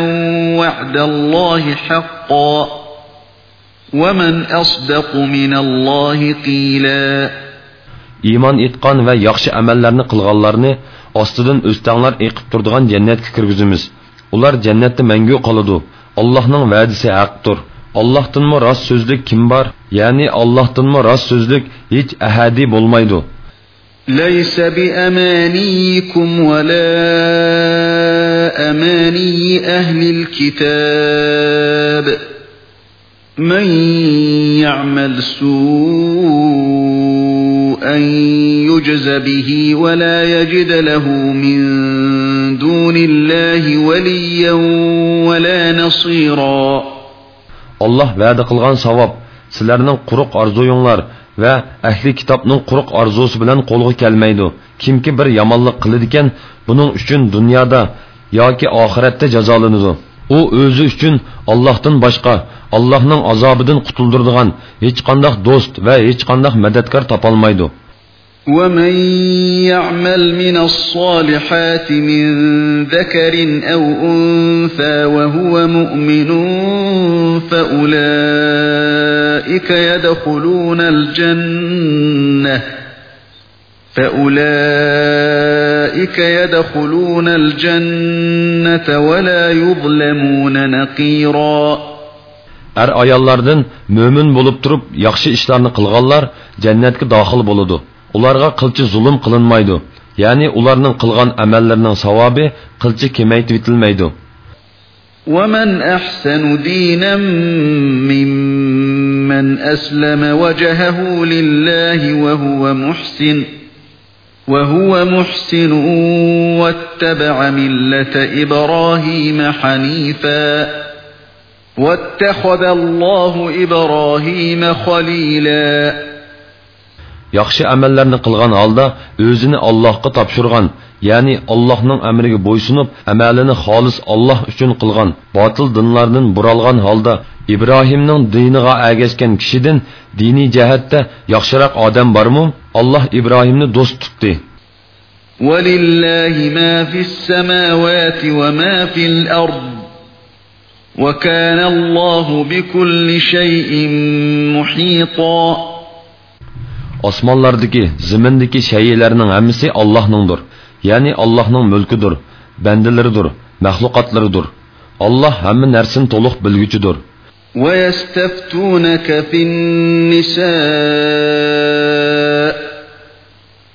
وعد الله حقا ومن أصدق من الله قيلاً iymon etgan va yaxshi amallarni qilganlarni ostidan o'stanglar eqib turadigan jannatga kirgizamiz ular jannatda mangu qoladi allohning va'dasi haqdir allohdanmi rost so'zlik kim bor ya'ni allohdanmi rost so'zlik hech ahadiy bo'lmaydi ليس بأمانيكم ولا أماني أهل الكتاب من يعمل سوء أن يجز به ولا يجد له من دون الله وليا ولا نصيرا Allah va'da qilgan savob sizlarning quruq orzuyinglar va ahli kitobning quruq orzusi bilan qo'lga kelmaydi kimki bir yomonlik qiladigan buning uchun dunyoda yoki oxiratda jazolanadi u o'zi uchun Allohdan boshqa Allohning azobidan qutuldiradigan hech qanday do'st va hech qanday madadkor topolmaydi ومن يعمل من الصالحات من ذكر أو أنثى وهو مؤمن فأولئك يدخلون الجنة فأولئك يدخلون الجنة ولا يظلمون نقيرا Er ayollardan mo'min bo'lib turib yaxshi ishlarni qilganlar jannatga daxil bo'ladi. Ularga qilchi zulm qilinmaydi. Ya'ni ularning qilgan amallarining savobi qilchi kemaytirilmaydi. ومن أحسن دينا ممن أسلم وجهه لله وهو محسن وهو محسن واتبع ملة إبراهيم حنيفا. واتخذ الله إبراهيم خليلا. Yaxshi amallarni qilgan holda o'zini Allohga topshirgan ya'ni Allohning amriga bo'ysunib amalini xolis Alloh uchun qilgan botil dinlardan buralgan holda ibrohimning diniga agashgan kishidan diniy jihatda yaxshiroq odam bormi alloh ibrohimni do'st tutdi ولله ما في السماوات وما في الأرض وكان الله بكل شيء محيطا osmonlardagi zimindagi shaylarning hammasi Allohningdir ya'ni Allohning mulkidir bandalaridir maxluqotlaridir Alloh hamma narsani to'liq bilguchidir ويستفتونك في النساء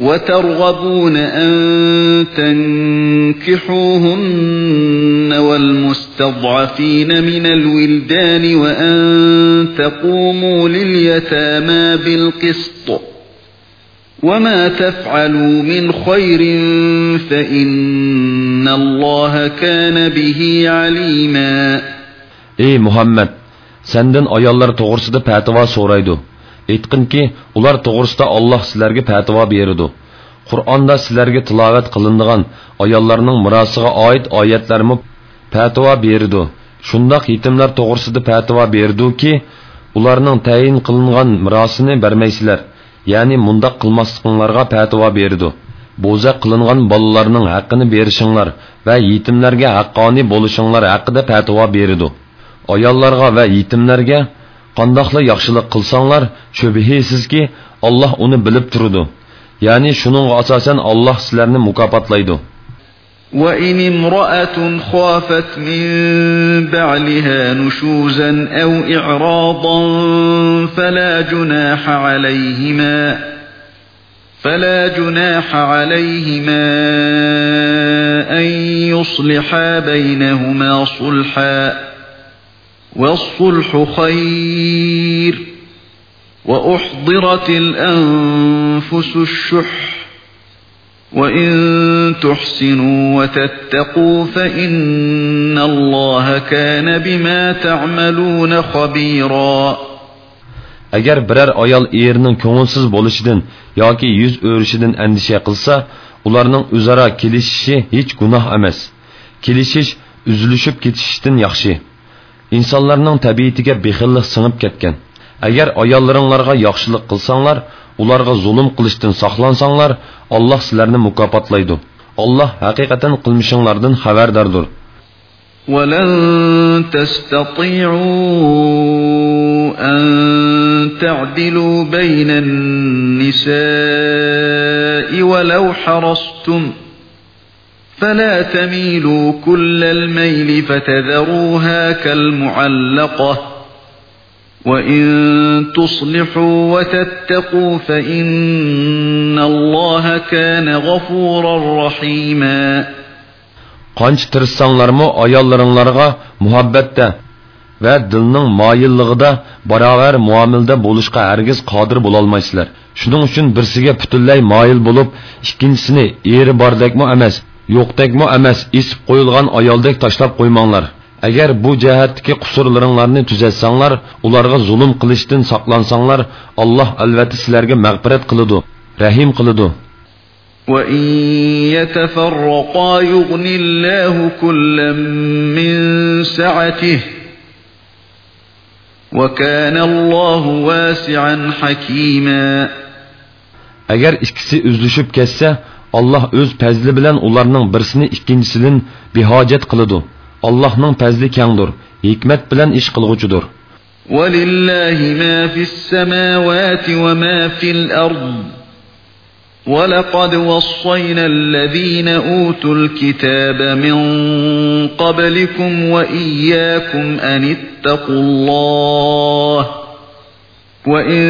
وترغبون أن تنكحوهن والمستضعفين من الولدان وأن تقوموا لليتامى بالقسط. وما تفعلوا من خير فإن الله كان به عليما. ey muhammad senden ayollar to'g'risida fatvo so'raydi aytqinki ular to'g'risida olloh sizlarga fatvo beradi qur'onda sizlarga tilovat qilinadigan ayollarning mirosiga oid oyatlarmi fatvo berdi shundoq yetimlar to'g'risida fatvo berdiki ularning tayin qilingan mirosini bermaysizlar ya'ni mundoq qilmasliqlarga fatvo berdi bo'za qilingan bolalarning haqqini berishinglar va yetimlarga haqqoniy bo'lishinglar haqida fatvo beridi ayollarga va yetimlarga qandoqla yaxshilik qilsanglar shubhisizki olloh uni bilib turdi ya'ni shuning asosan olloh sizlarni mukofotlaydi وإن امرأة خافت من بعلها نشوزا أو إعراضا فلا جناح عليهما فلا جناح عليهما أن يصلحا بينهما صلحا والصلح خير وأحضرت الأنفس الشح وإن تحسنوا وتتقوا فإن الله كان بما تعملون خبيراً agar biror ayol erining ko'ngilsiz bo'lishidan yoki yuz o'rishidan andisha qilsa ularning o'zaro kelishishi hech gunoh emas kelishish uzilishib ketishishdan yaxshi insonlarning tabiatiga bexillik singib ketgan agar ayollaringlarga yaxshilik qilsanglar ularga zulm qilishdan saqlansanglar alloh sizlarni mukofotlaydi alloh haqiqatan qilmishinglardan xabardordir ولن تستطيعوا أن تعدلوا بين النساء ولو حرصتم فلا تميلوا كل الميل فتذروها كالمعلقة وإن تصلحوا وتتقوا فإن الله كان غفورا رحيماً qancha tirishsanglarmi ayollaringlarga muhabbatda va dilning moyillig'ida barobar muomilda bo'lishga hargiz qodir bo'lolmaysizlar shuning uchun birsiga butunlay moyil bo'lib ikkinchisini eri bordekmi emas yo'qdekmi emas isib qo'yilgan ayoldek tashlab qo'ymanglar agar bu jihatdagi qusurlaringlarni tuzatsanglar ularga zulm qilishdan saqlansanglar alloh albatta sizlarga mag'firat qiladi rahim qiladi وَإِن يَتَفَرَّقَا يُغْنِ اللَّهُ كُلًّا مِّن سَعَتِهِ وَكَانَ اللَّهُ وَاسِعًا حَكِيمًا Agar ikkisi üzlüşüp kesse, Allah öz pəzli bilen ularning birisini ikkinchisidan behojat qiladi. Allohning pəzli kengdir, hikmat bilan ish qilguchidir. وَلِلَّهِ مَا فِي السَّمَاوَاتِ وَمَا فِي الْأَرْضِ ولقد وصينا الذين أوتوا الكتاب من قبلكم وإياكم أن اتقوا الله وإن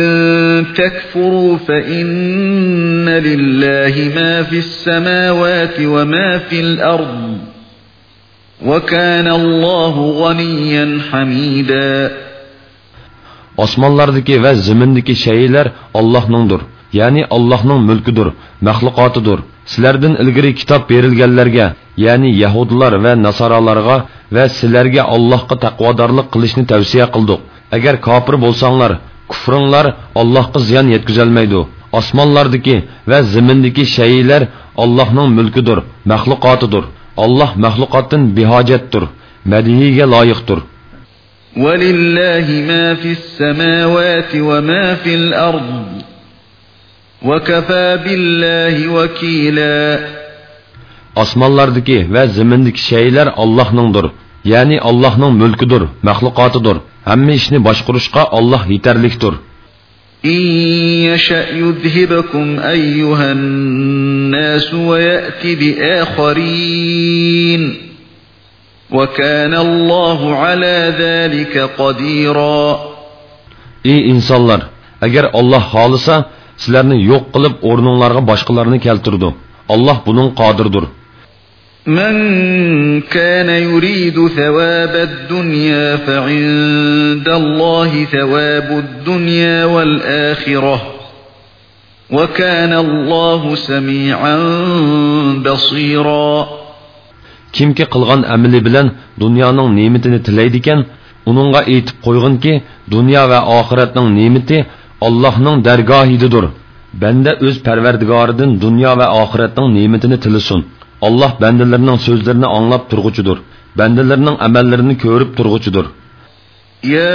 تكفروا فإن لله ما في السماوات وما في الأرض وكان الله غنيا حميدا Osmanlardaki ve zimindeki şeyler Allah'nındır. ya'ni allohning mulkidir maxluqotidir sizlardan ilgari kitob berilganlarga ya'ni yahudlar va nasoralarga va sizlarga allohga taqvodorlik qilishni tavsiya qildik agar kofir bo'lsanglar kufringlar allohga ziyon yetkazolmaydi osmonlardagi va zimindagi shaylar allohning mulkidir maxluqotidir alloh maxluqotdan behojatdir madihiga loyiqdir ولله ما في السماوات وما في الأرض وَكَفَى بِاللّٰهِ وَكِيلًا Osmonlardagi va zimindagi shaylar Allohningdir. Ya'ni Allohning mulkidir, mahluqotidir. Hamma ishni boshqarishga Alloh yetarlikdir. إن يشأ يذهبكم أيها الناس ويأتي بآخرين وكان الله على ذلك قديرا Ey insonlar, agar Alloh xolisa sizlarni yo'q qilib o'rninglarga boshqalarni keltirdi alloh buning qodirdir من كان يريد ثواب الدنيا فعند الله ثواب الدنيا والآخرة وكان الله سميعا بصيرا. كم كي قلغان أملي بلن دنيا نن نيمتن تليدكن ونغا ايت قويغن كي دنيا و آخرت نن نيمتن الله نن درگاهي ددور. بند أز پروردگاردن دنيا و آخرت نن نيمتن تلسون. Alloh bandalarining so'zlarini anglab turg'uchidir. Bandalarining amallarini ko'rib turg'uchidir. Ya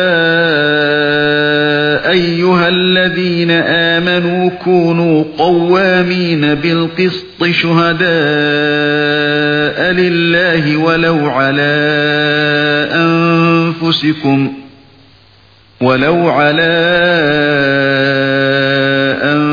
أيها الذين آمنوا كونوا قوامين بالقسط شهداء لله ولو على أنفسكم ولو على أنفسكم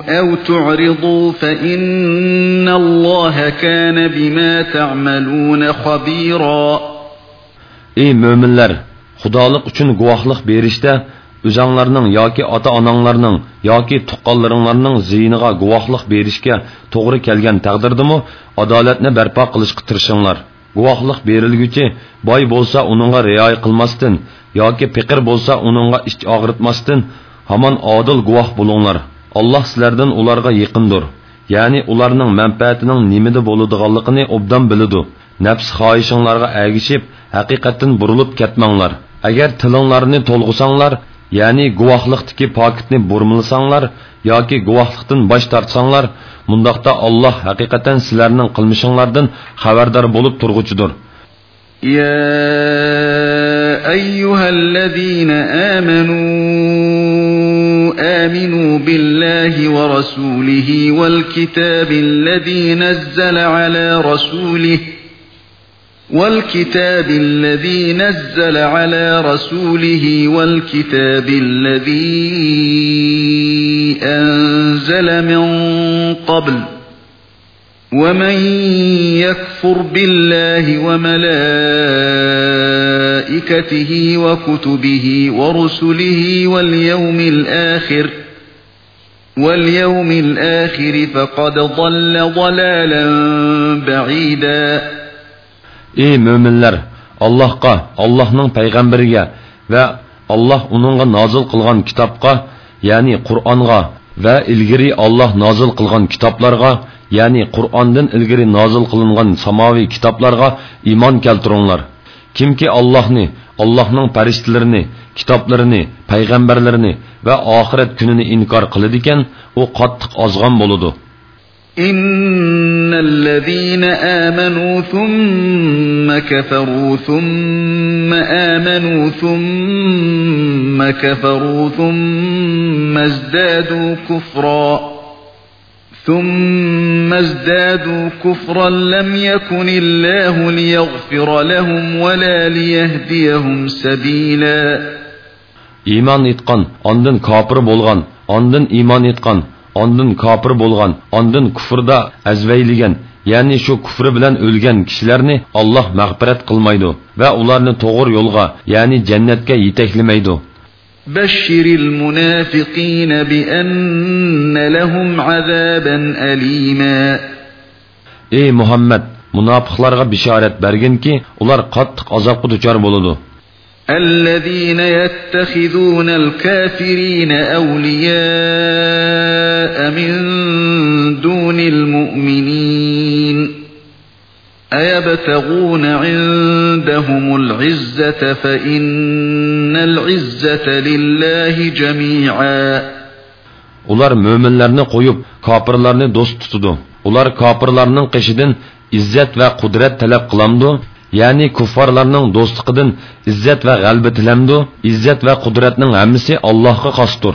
أو تعرضوا فإن الله كان بما تعملون خبيرا Ey möminlər, Xudolıq üçün guvohlik berishda o'zinglarning yoki ota-onanglarning yoki tuqqanlaringlarning ziyniga guvohlik berishga to'g'ri kelgan taqdirdimi adolatni barpo qilishga tirishinglar. Guvohlik berilguchi boy bo'lsa uningga rioya qilmasdan yoki piqir bo'lsa uningga ich og'ritmasdan hamon odil guvoh bo'linglar. Allah sizlərdən onlarga yaqındır. Yəni onların mənfəətinin nimada boladiganlığını obdan bilidu. Nəfs xahişinlərə əgişib həqiqətdən burulub ketmənglər. Əgər tilinglarını tolğusanlar, yəni guvahlığdakı pakitni burmulasanlar yoki guvahlığdan baş tartsanlar, mundaqda Allah həqiqətən sizlərinin qılmışınlardan xəbərdar olub turğucudur. Ya ayyuhallazina amanu آمنوا بالله ورسوله والكتاب الذي نزل على رسوله والكتاب الذي نزل على رسوله والكتاب الذي أنزل من قبل ومن يكفر بالله وملائكته وكتبه ورسله واليوم الآخر واليوم الآخر فقد ضل ضلالا بعيدا ey mo'minlar allohga allohning payg'ambariga va alloh uningga nozil qilgan kitobga ya'ni qur'onga va ilgari olloh nozil qilgan kitoblarga ya'ni qur'ondan ilgari nozil qilingan samoviy kitoblarga iymon keltiringlar kimki allohni allohning farishtalarini kitoblarini payg'ambarlarini va oxirat kunini inkor qiladi ekan u qattiq ozg'on bo'ladi إن الذين آمنوا ثم كفروا ثم آمنوا ثم كفروا ثم ازدادوا كفرا ثم ازدادوا كفرا لم يكن الله ليغفر لهم ولا ليهديهم سبيلا إيمان etqan, ondan kafir bo'lgan, ondan iymon etqan, ondan kofir bo'lgan ondan kufrda azvayligan ya'ni shu kufri bilan o'lgan kishilarni olloh mag'firat qilmaydi va ularni to'g'ri yo'lga ya'ni jannatga yetaklamaydi بشر المنافقين بأن لهم عذابا أليما Ey Muhammed, munofiqlarga bishorat berginki, ular qattiq azobga duchor bo'ladi. الذين يتخذون الكافرين أولياء من دون المؤمنين أيبتغون عندهم العزة فإن العزة لله جميعا Ular möminlərni qoyub kafirlərni dost tutudu. Ular kafirlərinin qışıdın izzət və qudret tələb qılamdı. ya'ni kuffarlarning do'stliqidan izzat va g'alba tilamdu izzat va qudratning hammasi allohga xosdir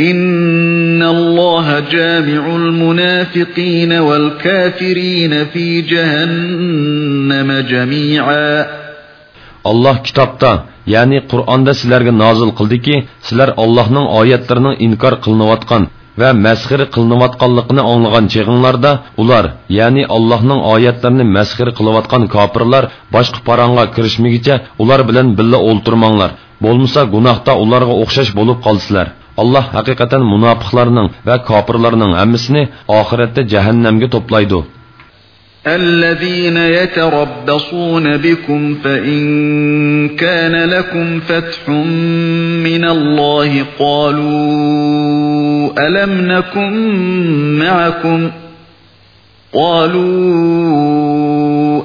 إن الله جامع المنافقين والكافرين في جهنم جميعا Allah kitapta, yani Qur'onda sizlarga nozil qildiki, sizlar Allohning oyatlarining inkor qilinayotgan va masxir qilinayotganligini anglagan chig'inglarda ular ya'ni allohning oyatlarini masxir qilayotgan kofirlar boshqa paronga kirishmagicha ular bilan birga o'ltirmanglar bo'lmasa gunohda ularga o'xshash bo'lib qolsizlar alloh haqiqatan munofiqlarning va kofirlarning hammasini oxiratda jahannamga to'playdi الذين يتربصون بكم فإن كان لكم فتح من الله قالوا ألم نكن معكم قالوا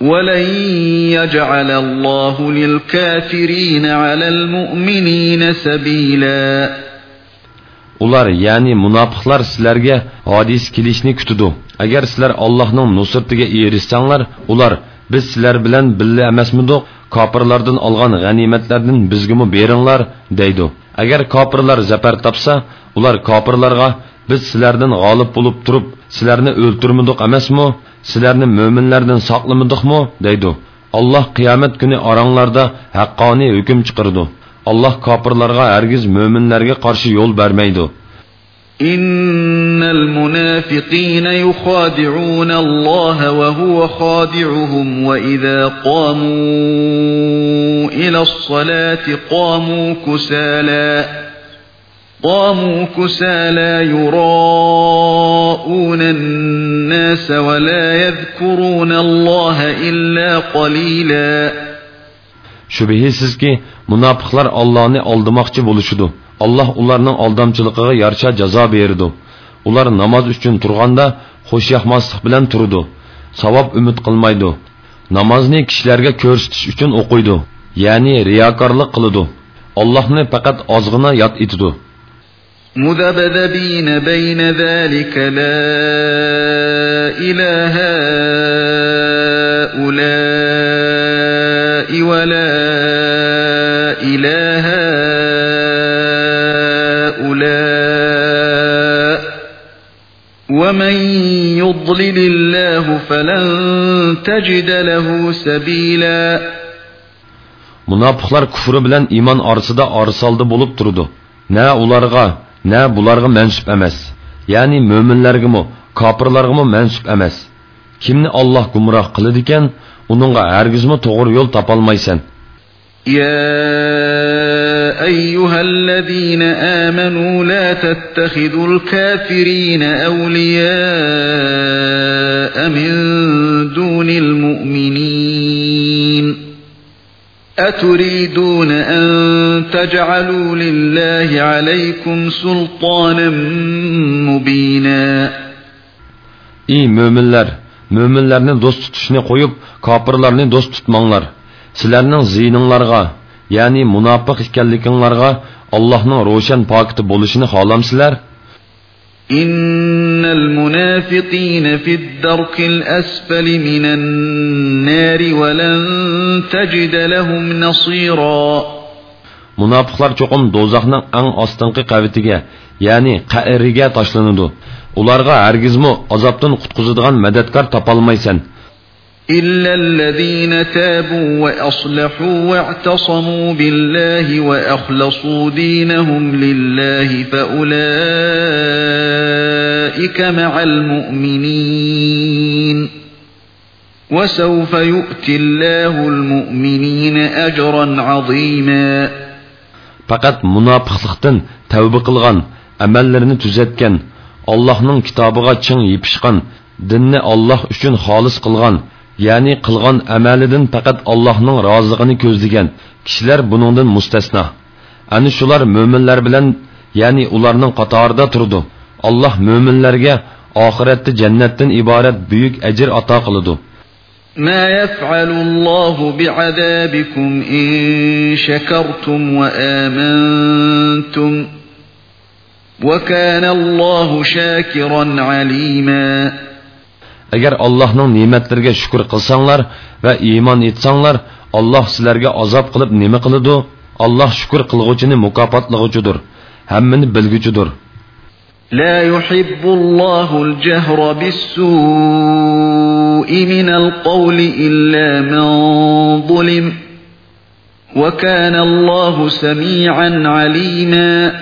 ولن يجعل الله للكافرين على المؤمنين سبيلا ular ya'ni munofiqlar sizlarga hodis kelishni kutidi agar sizlar allohning nusratiga erishsanglar ular biz sizlar bilan billa emasmidiq kofirlardan olgan g'animatlardan bizgimi beringlar deydi agar kofirlar zafar topsa ular kofirlarga biz sizlardan g'olib bo'lib turib sizlarni o'ltirmidiq emasmi sizlarni mo'minlardan saqlamidikmi deydi alloh qiyomat kuni oranglarda haqqoniy hukm chiqirdi alloh kofirlarga hargiz mo'minlarga qarshi yo'l bermaydi إن المنافقين يخادعون الله وهو خادعهم وإذا قاموا إلى الصلاة قاموا كسالى قاموا كسالى يراءون الناس ولا يذكرون الله إلا قليلا shubhisizki munofiqlar ollohni oldirmoqchi bo'lishidi alloh ularning aldamchiligiga yarasha jazo berdi ular namoz uchun turganda xushyoqmaslik bilan turdi savob umid qilmaydi namozni kishilarga ko'rsatish uchun o'qiydi ya'ni riyokorlik qiladi allohni faqat ozg'ina yod etidi مذبذبين بين ذلك لا إله هؤلاء ولا إله هؤلاء ومن يضلل الله فلن تجد له سبيلا. Munofiqlar kufri bilan iymon orasida orisaldi bo'lib turdi. Na ularga na bularga mansub emas ya'ni mo'minlargami kofirlargami mansub emas kimni olloh gumroh qiladi ekan uningga hargizmi to'g'ri yo'l topolmaysan يا أيها الذين آمنوا لا تتخذوا الكافرين أولياء من دون المؤمنين أتريدون أن تجعلوا لله عليكم سلطانا مبينا ey mo'minlar mo'minlarni do'st tutishni qo'yib kofirlarni do'st tutmanglar sizlarning ziyninglarga ya'ni munofiq ekanliginglarga allohning ro'shan pokiti bo'lishini xohlamsizlar إن المنافقين في الدرك الأسفل من النار ولن تجد لهم نصيرا munofiqlar cho'qim do'zaxning eng ostinqi qavitiga ya'ni qairiga tashlanadi ularga hargizmi azobdan qutqizadigan madadkor topolmaysan إلا الذين تابوا وأصلحوا واعتصموا بالله وأخلصوا دينهم لله فأولئك مع المؤمنين وسوف يؤتي الله المؤمنين أجرا عظيما فقط منافقلıktan أمل لن amellerini الله Allah'ın kitabına çın يبشقن دن الله شن halis kılğan ya'ni qilgan amalidan faqat allohning roziligini ko'zlagan kishilar buningdan mustasno ana shular mo'minlar bilan ya'ni ularning qatorida turdi alloh mo'minlarga oxiratda jannatdan iborat buyuk ajr ato qiladi ما يفعل الله بعذابكم إن شكرتم وآمنتم وكان الله شاكرا عليما agar allohning ne'matlariga shukur qilsanglar va iymon etsanglar alloh sizlarga azob qilib nima qiladi alloh shukur qilg'uvchini mukofotlag'uchidir hammani bilguchidir لا يحب الله الجهر بالسوء من القول إلا من ظلم وكان الله سميعا عليما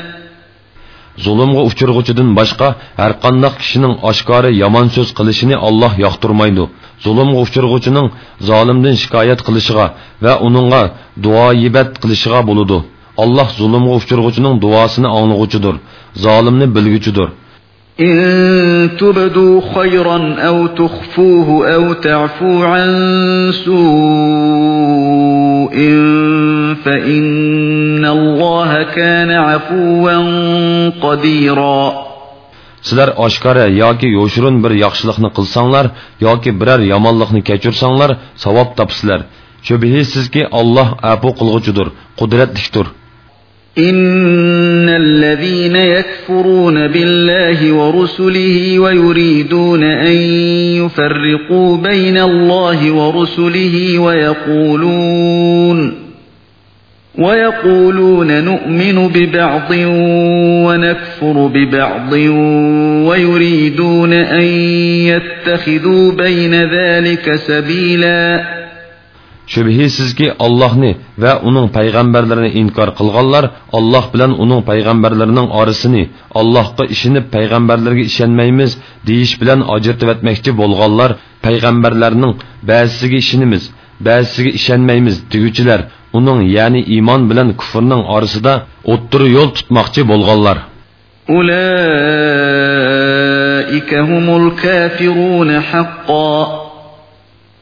zulmga uchirg'uchidan boshqa har qandoq kishining oshkori yomon so'z qilishini olloh yoqtirmaydi zulmga uchirg'uchining zolimdan shikoyat qilishiga va uningga duoyibat qilishiga bo'ladi olloh zulmga uchirg'uchining duosini anglag'uchidir zolimni bilguchidir إن تبدوا خيرا أو تخفوه أو تعفو عن سوء فإن الله كان عفوا قديرا sizlar oshkora yoki yo'shirun bir yaxshilikni qilsanglar yoki biror yomonlikni kechirsanglar savob topsizlar shubhisizki olloh apu qilg'uchidir qudratlikdir إن الذين يكفرون بالله ورسله ويريدون أن يفرقوا بين الله ورسله ويقولون ويقولون نؤمن ببعض ونكفر ببعض ويريدون أن يتخذوا بين ذلك سبيلاً shubhisizki allohni va uning payg'ambarlarini inkor qilganlar alloh bilan uning payg'ambarlarining orasini allohga ishinib payg'ambarlarga ishonmaymiz deyish bilan ajratib o'tmoqchi bo'lganlar payg'ambarlarning ba'zisiga ishonamiz ba'zisiga ishonmaymiz deguchilar uning ya'ni iymon bilan kufrning orasida o'ttiri yo'l tutmoqchi bo'lganlar أولئك هم الكافرون حقا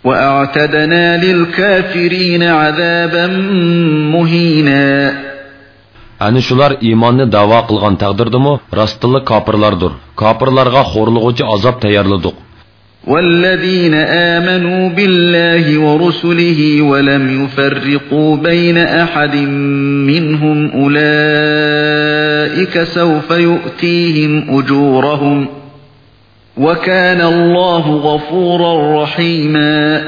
وأعتدنا للكافرين عذابا مهينا shular iymonni da'vo qilgan taqdirdimi rostilla kofirlardir. Kofirlarga xo'rlig'uchi azob tayyorladik. والذين آمنوا بالله ورسله ولم يفرقوا بين أحد منهم أولئك سوف يؤتيهم أجورهم وكان الله غفورا رحيما.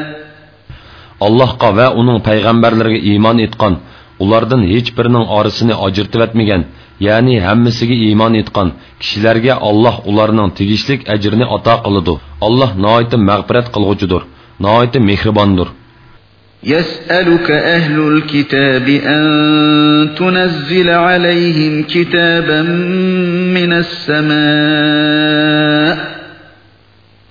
Allah'a ve onun peygamberlere iman etkan, onlardan hiçbirinin ağrısını acırtı etmeyen, ya'ni hammasiga iymon etgan kishilarga Alloh ularning tegishlik ajrini ato qiladi. Alloh nihoyat mag'firat qilg'uchidir, nihoyat mehribondir. يسألك أهل الكتاب أن تنزل عليهم كتابا من السماء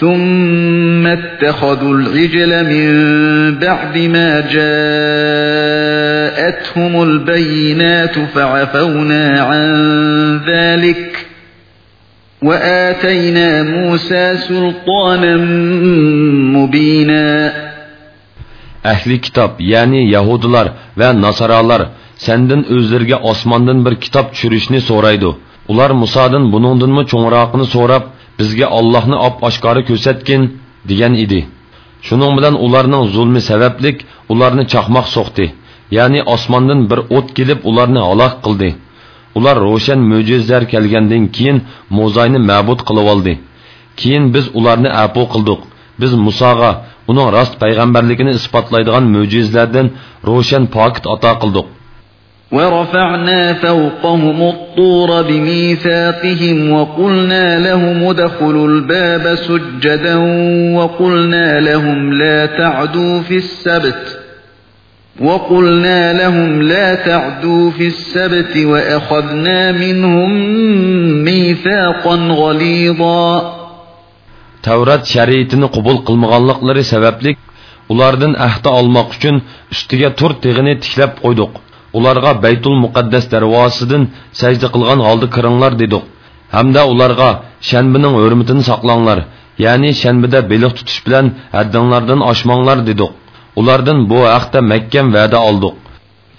ثم اتخذوا العجل من بعد ما جاءتهم البينات فعفونا عن ذلك وآتينا موسى سلطانا مبينا Ahli kitob, ya'ni Yahudilar va Nasaralar senden o'zlariga osmondan bir kitob tushirishni so'raydi. Ular Musodan buningdanmi cho'ngroqni so'rab, bizga Allohni op oshkora ko'rsatgin degan edi. Shuning bilan ularning zulmi sabablik ularni chaqmoq so'qdi. Ya'ni osmondan bir o't kelib ularni halok qildi. Ular ro'shan mo'jizlar kelgandan keyin Mo'zayni ma'bud qilib oldi. Keyin biz ularni afu qildik. Biz Musoga uning rost payg'ambarligini isbotlaydigan mo'jizlardan ro'shan pokit ato qildik. ورفعنا فوقهم الطور بميثاقهم وقلنا لهم ادخلوا الباب سجدا وقلنا لهم لا تعدوا في السبت وقلنا لهم لا تعدوا في السبت وأخذنا منهم ميثاقا غليظا Tavrat shariatini qabul qilmaganliklari sababli ulardan ahdi olmoq uchun ustiga tur tig'ini tiklab qo'ydik. Ularga Baytul Muqaddas darvosidan sajda qilgan holda kiringlar dedik. Hamda ularga shanbining hurmatini saqlanglar, ya'ni shanbida beliq tutish bilan haddinglardan oshmanglar dedik. ulardan bu haqda mahkam va'da oldik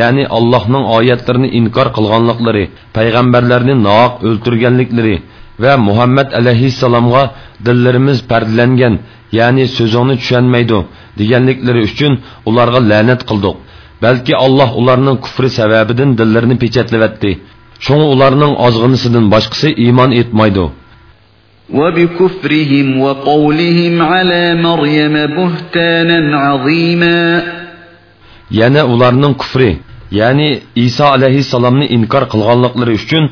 ya'ni allohning oyatlarini inkor qilganliklari payg'ambarlarni noq o'ltirganliklari va muhammad alayhissalomga dillarimiz pardlangan ya'ni so'zingni tushunmaydi deganliklari uchun ularga la'nat qildik balki alloh ularning kufri sababidan dillarini pechatlavatdi shunga ularning ozg'inisidan boshqasi iymon etmaydi وبكفرهم وقولهم على مريم بهتانا عظيما yana ularning kufri ya'ni iso alayhissalomni inkor qilganliklari uchun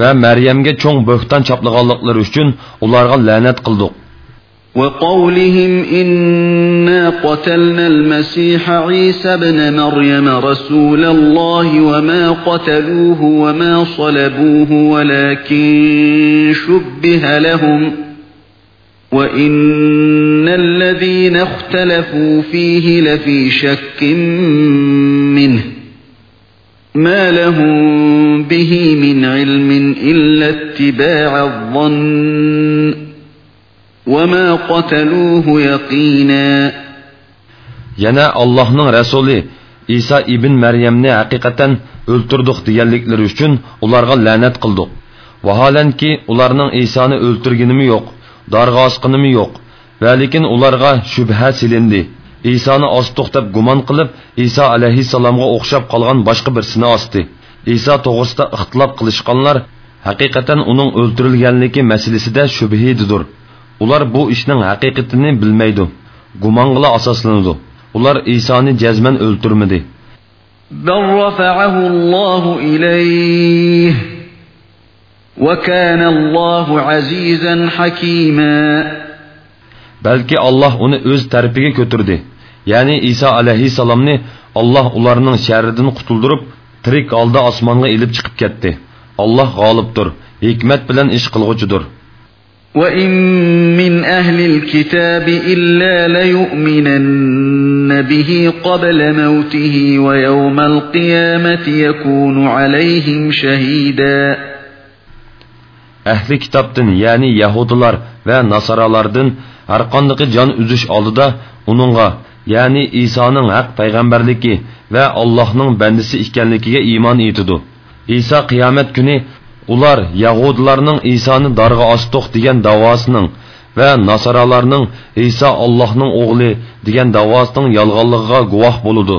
va maryamga cho'ng bo'xton choplaganliklari uchun ularga la'nat qildik وقولهم إنا قتلنا المسيح عيسى ابن مريم رسول الله وما قتلوه وما صلبوه ولكن شبه لهم وإن الذين اختلفوا فيه لفي شك منه ما لهم به من علم إلا اتباع الظن وما قتلوه يقينا yana allohning rasuli iso ibn maryamni haqiqatan o'ltirdik deganliklari uchun ularga la'nat qildik vaholanki ularning isoni o'ltirganimi yo'q dorga osqinimi yo'q va lekin ularga shubha silindi isoni osdiq deb gumon qilib iso alayhissalomga o'xshab qolgan boshqa birsini osdi iso to'g'risida ixtilof qilishganlar haqiqatan uning o'ltirilganligi masalasida shubhididir ular bu ishning haqiqatini bilmaydi gumongila asoslanadi ular isoni jazman o'ltirmadi بل رفعه الله إليه وكان الله عزيزا حكيما balki olloh uni o'z tarafiga ko'tirdi ya'ni iso alayhissalomni olloh ularning sharridan qutuldirib tirik holda osmonga ilib chiqib ketdi olloh g'olibdir hikmat bilan ish qilg'uchidir وإن من أهل الكتاب إلا ليؤمنن به قبل موته ويوم القيامة يكون عليهم شهيدا ahli kitobdan ya'ni yahudilar va nasoralardan har qanday jon uzish oldida uningga ya'ni isoning haq payg'ambarligi va allohning bandisi ekanligiga iymon etidi iso qiyomat kuni ular yahudilarning isoni dorga osdiq degan davosining va nasoralarning iso allohning o'g'li degan davosining yolg'onligiga guvoh bo'ludi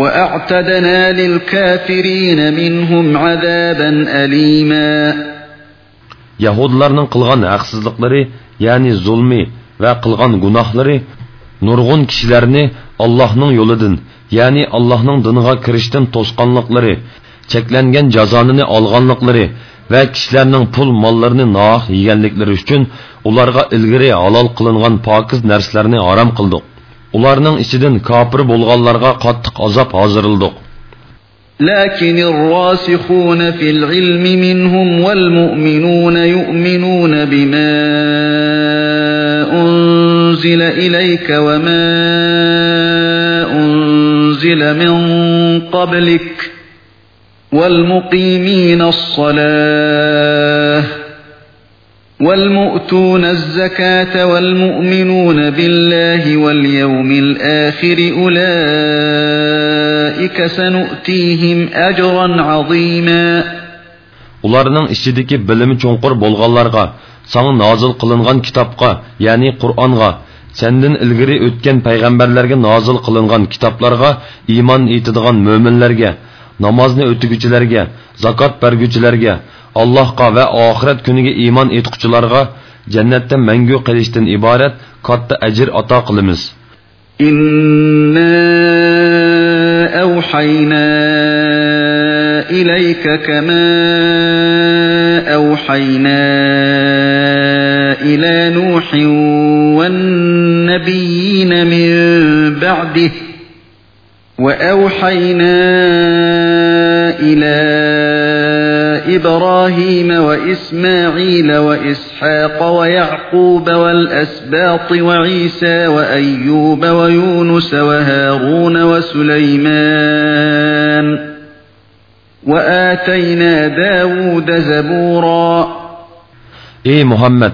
وأعتدنا للكافرين منهم عذابا أليما Yahudlarning qilgan haqsizliklari, ya'ni zulmi va qilgan gunohlari nurg'un kishilarni Allohning yo'lidan, ya'ni Allohning diniga kirishdan to'sqanliklari, cheklangan jazonini olganliklari va kishilarning pul mollarini noh yeganliklari uchun ularga ilgari halol qilingan pokiz narsalarni harom qildik. Ularning ichidan kofir bo'lganlarga qattiq azob hozirldik. لكن الراسخون في العلم منهم والمؤمنون يؤمنون بما أنزل إليك وما أنزل من قبلك والمقيمين الصلاة والمؤتون الزكاة والمؤمنون بالله واليوم الآخر أولئك سنؤتيهم أجرا عظيما ularning ichidagi bilimi cho'nqur bo'lganlarga sana nozil qilingan kitobga ya'ni qur'onga sendan ilgari o'tgan payg'ambarlarga nozil qilingan kitoblarga iymon etadigan mo'minlarga namozni o'tiguchilarga zakot berguchilarga allohga va oxirat kuniga iymon etquchilarga jannatda mangu qilishdan iborat katta ajr ato qilamiz إنا أوحينا إليك كما أوحينا إلى نوح والنبيين من بعده وأوحينا إلى إبراهيم وإسماعيل وإسحاق ويعقوب والأسباط وعيسى وأيوب ويونس وهارون وسليمان وآتينا داود زبورا. إي محمد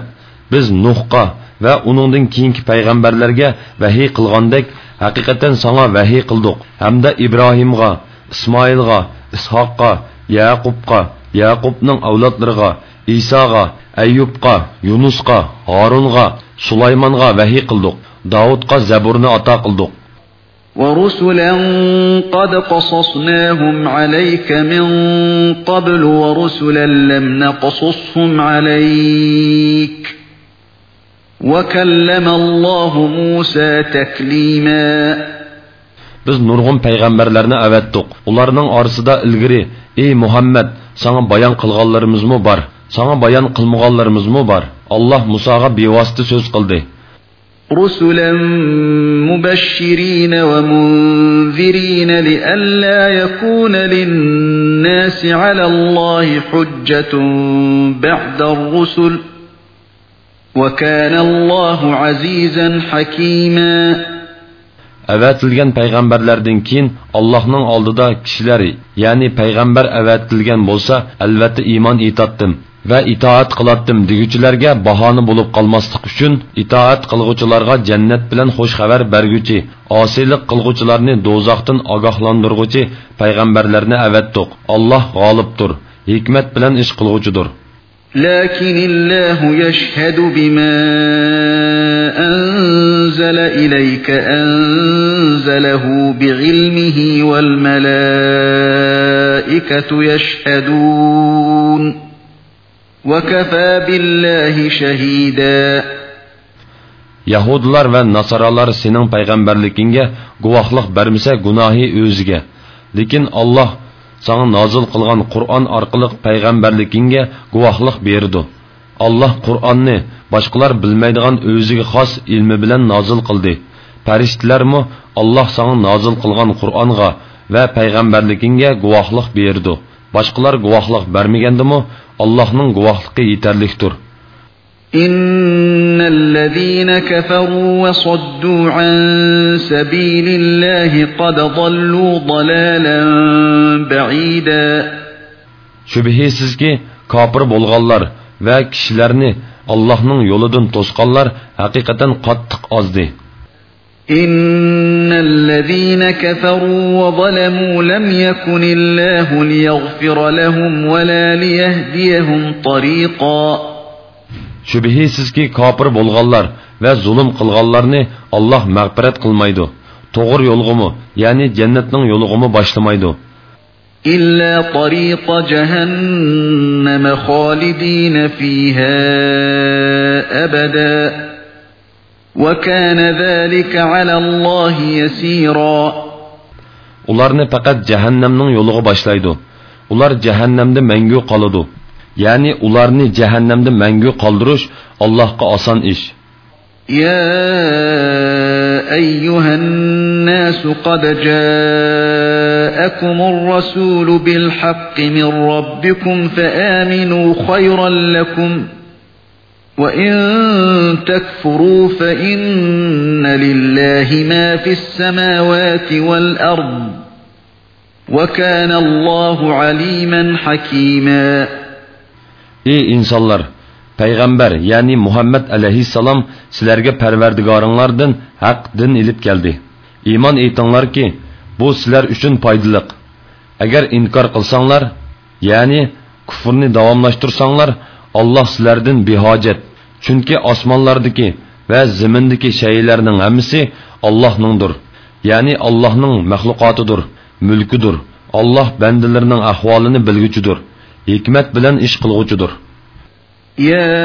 بز نخقة و اونون دن کینک پیغمبرلرگه وحی قلغاندک حقیقتن سانا وحی قلدوق. همده ابراهیمغا اسماعیلغا إسحاققا یعقوبقا yaqubning avlodlariga isoga ayyubqa yunusqa horunga sulaymonga vahiy qildik davudga zaburni ato qildik ورسلا قد قصصناهم عليك من قبل ورسلا لم نقصصهم عليك وكلم الله موسى تكليما biz nurg'un payg'ambarlarni avatdiq ularning orasida ilgari ey muhammad sana bayon qilganlarimizmi bor sana bayon qilmaganlarimizmi bor alloh musoga bevosita so'z qildi رسلا مبشرين ومنذرين لئلا يكون للناس على الله حجة بعد الرسل وكان الله عزيزا حكيما avatilgan payg'ambarlardan keyin allohning oldida kishilar ya'ni payg'ambar avatilgan bo'lsa albatta iymon etatdim va itoat qilatdim deguchilarga bahona bo'lib qolmaslik uchun itoat qilg'uvchilarga jannat bilan xush xabar berguchi osiylik qilg'uvchilarni do'zaxdan ogohlantirg'uchi payg'ambarlarni avatdiq alloh g'olibdir hikmat bilan ish qilg'uchidir لكن الله يشهد بما أنزل إليك أنزله بعلمه والملائكة يشهدون وكفى بالله شهيدا Yahudilar va Nasaralar sening payg'ambarligingga guvohlik bermasa gunohi o'ziga. Lekin Alloh sana nozil qilgan Qur'on orqali payg'ambarligingga guvohlik berdi. Alloh Qur'onni boshqalar bilmaydigan o'ziga xos ilmi bilan nozil qildi. Farishtalarmi Alloh sana nozil qilgan Qur'onga va payg'ambarligingga guvohlik berdi. Boshqalar guvohlik bermagandimi Allohning guvohligi yetarlikdir. إن الذين كفروا وصدوا عن سبيل الله قد ضلوا ضلالا بعيدا Şübihsizki kafir bo'lganlar va kishilarni Allohning yo'lidan to'sqanlar haqiqatan qattiq ozdi. إن الذين كفروا وظلموا لم يكن الله ليغفر لهم ولا ليهديهم طريقا Şübihsizki kafir bo'lganlar va zulm qilganlarni Alloh mag'firat qilmaydi. To'g'ri yo'lg'imi, ya'ni jannatning yo'lig'imi boshlamaydi. إلا طريق جهنم خالدين فيها أبدا وكان ذلك على الله يسيرا Ularni faqat jahannamning yo'liga boshlaydi. Ular jahannamda mangu qoladi. Ya'ni ularni jahannamda mangu qoldirish Allohga oson ish. يا أيها الناس قد جاءكم الرسول بالحق من ربكم فآمنوا خيرا لكم وإن تكفروا فإن لله ما في السماوات والأرض وكان الله عليما حكيما Ey insonlar, payg'ambar, ya'ni Muhammad alayhissalom sizlarga Parvardigoringlardan haq din ilib keldi. Iymon etinglarki, bu sizlar uchun foydali. Agar inkor qilsanglar, ya'ni kufrni davomlashtirsanglar, Alloh sizlardan behojat. Chunki osmonlardagi va zimindagi shaylarning hammasi Allohningdir. Ya'ni Allohning mahluqotidir, mulkidir. alloh bandalarining ahvolini bilguchidir hikmat bilan ish qilg'uchidir. يا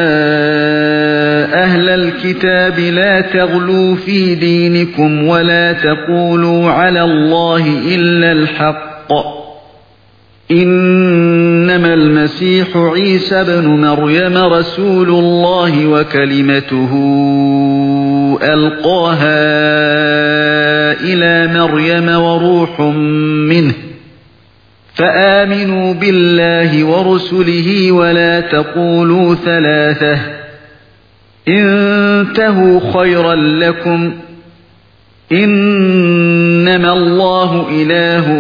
أهل الكتاب لا تغلوا في دينكم ولا تقولوا على الله إلا الحق إنما المسيح عيسى بن مريم رسول الله وكلمته ألقاها إلى مريم وروح منه فآمنوا بالله ورسله ولا تقولوا ثلاثة. انتهوا خيرا لكم. إنما الله إله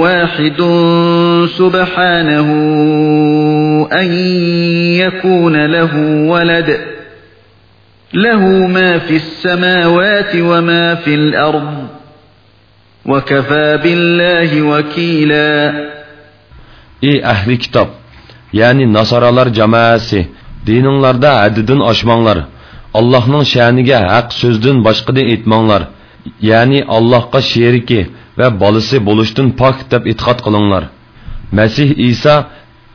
واحد سبحانه أن يكون له ولد. له ما في السماوات وما في الأرض. وَكَفَى بِاللّٰهِ وَك۪يلًا Ey ehli kitap! Yani Nasaralar cemaasi, dininglarda hadidin aşmanlar, Allah'ın şaniga haq sözdün başqıda etmanlar, yani Allah'a şeriki ve balısı buluştun pak deb itiqat qılınlar. Mesih İsa,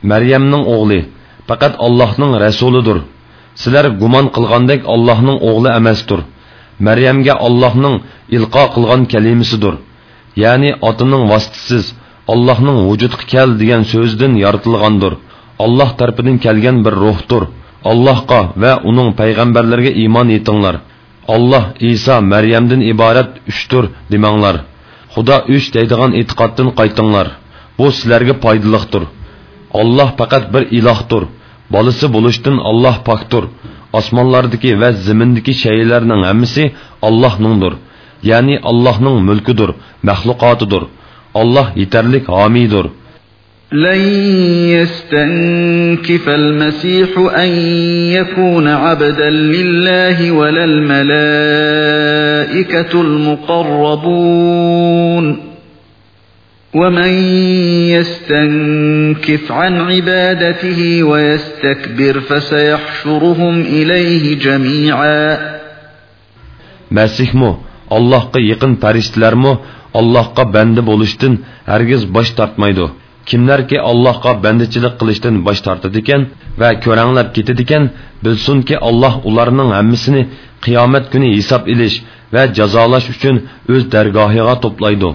Meryem'nin oğlu, fakat Allah'ın Resuludur. Sizler guman qılgandek Allah'ın oğlu emestur. Meryem'ge Allah'ın ilqa qılgan kelimisidir. Ya'ni otining vositasiz allohning vujudga kel degan so'zdan yoritilgandir alloh tarafidan kelgan bir ruhdir allohga va uning payg'ambarlariga iymon etinglar alloh iso maryamdan iborat uchdir demanglar xudo uch deydigan e'tiqoddan qaytinglar bu sizlarga foydaliqdir olloh faqat bir ilohdir bolasi bo'lishdan olloh pokdir osmonlardagi va zimindagi shaylarning hammasi ollohningdir ya'ni Allohning mulkidir, mahluqotidir. Alloh yetarlik homiydir. لن يستنكف المسيح أن يكون عبدا لله ولا الملائكة المقربون ومن يستنكف عن عبادته ويستكبر فسيحشرهم إليه جميعا مسيح مو allohga yaqin farishtalarmi allohga banda bo'lishdan hargiz bosh tortmaydi kimlarki allohga bandichilik qilishdan bosh tortadi ekan va ko'ranglab ketadi ekan bilsinki alloh ularning hammasini qiyomat kuni hisob ilish va jazolash uchun o'z dargohiga to'playdi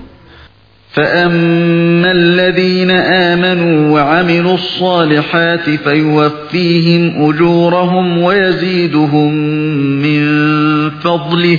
فأما الذين آمنوا وعملوا الصالحات فيوفيهم أجورهم ويزيدهم من فضله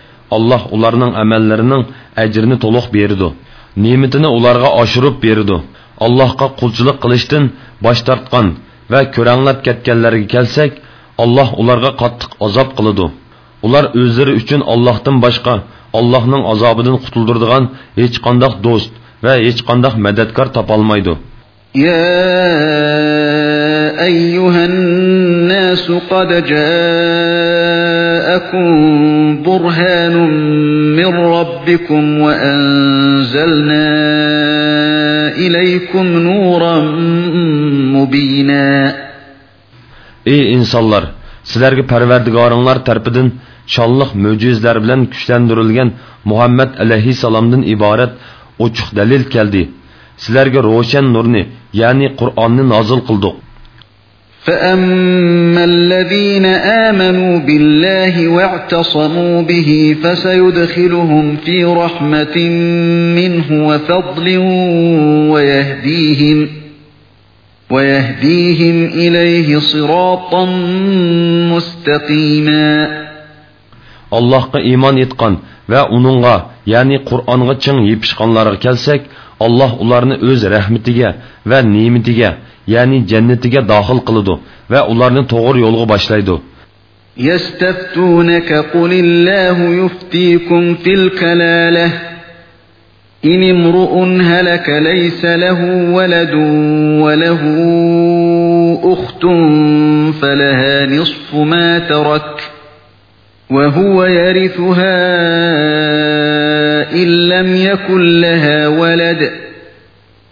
Allah ularning amallarining ajrini to'liq berdi ne'matini ularga oshirib berdi allohga qulchilik qilishdan bosh tortgan va ko'ranglab ketganlarga kelsak alloh ularga qattiq azob qiladi ular o'zlari uchun ollohdan boshqa allohning azobidan qutuldiradigan hech qandoq do'st va hech qandoq madadkor topolmaydi يا أيها الناس قد جاءكم برهان من ربكم وأنزلنا إليكم نورا مبينا Ey insanlar! Sizlerge perverdigarınlar terpidin şallık möcüzler bilen güçlendirilgen Muhammed aleyhisselam'dan ibaret uçuk delil geldi. Sizlerge roşen nurni yani Kur'an'ı nazıl kıldık. فأما الذين آمنوا بالله واعتصموا به فسيدخلهم في رحمة منه وفضل ويهديهم ويهديهم إليه صراطا مستقيما Allah'a iman etkan ve onunla yani Kur'an'a çın yepişkanlara kelsek Allah ularını öz rahmetiga ve nimetiga ya'ni jannatiga dohil qiladi va ularni to'g'ri yo'lga boshlaydi. يستفتونك قل الله يفتيكم في الكلالة إن امرؤ هلك ليس له ولد وله أخت فلها نصف ما ترك وهو يرثها إن لم يكن لها ولد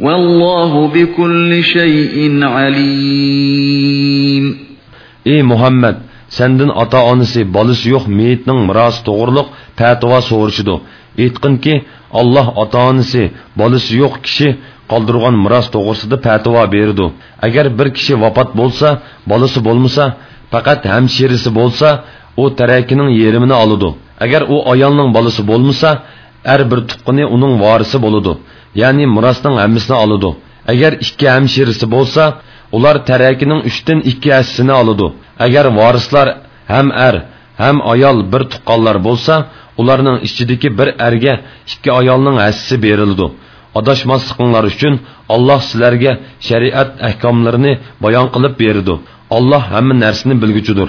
والله بكل شيء عليم إي محمد sendin ota onasi bolasi yo'q meyitning mirosi to'g'riliq fatvo so'rashidi aytqinki alloh ota onasi bolasi yo'q kishi qoldirgan miros to'g'risida fatvo berdi agar bir kishi vafot bo'lsa bolasi bo'lmasa faqat hamshirisi bo'lsa u tarakining yerimini oladi agar u ayolning bolasi bo'lmasa har bir tuqqini uning vorisi bo'ladi ya'ni mirosning hammasini oladi agar ikki hamshirisi bo'lsa ular tarakining uchdan ikki hissasini oladi agar vorislar ham er ham ayol bir tuqqanlar bo'lsa ularning ichidagi bir erga ikki ayolning hissasi berildi. Adashmasliqinglar uchun alloh sizlarga shariat ahkomlarini bayon qilib berdi alloh hamma narsani bilguchidir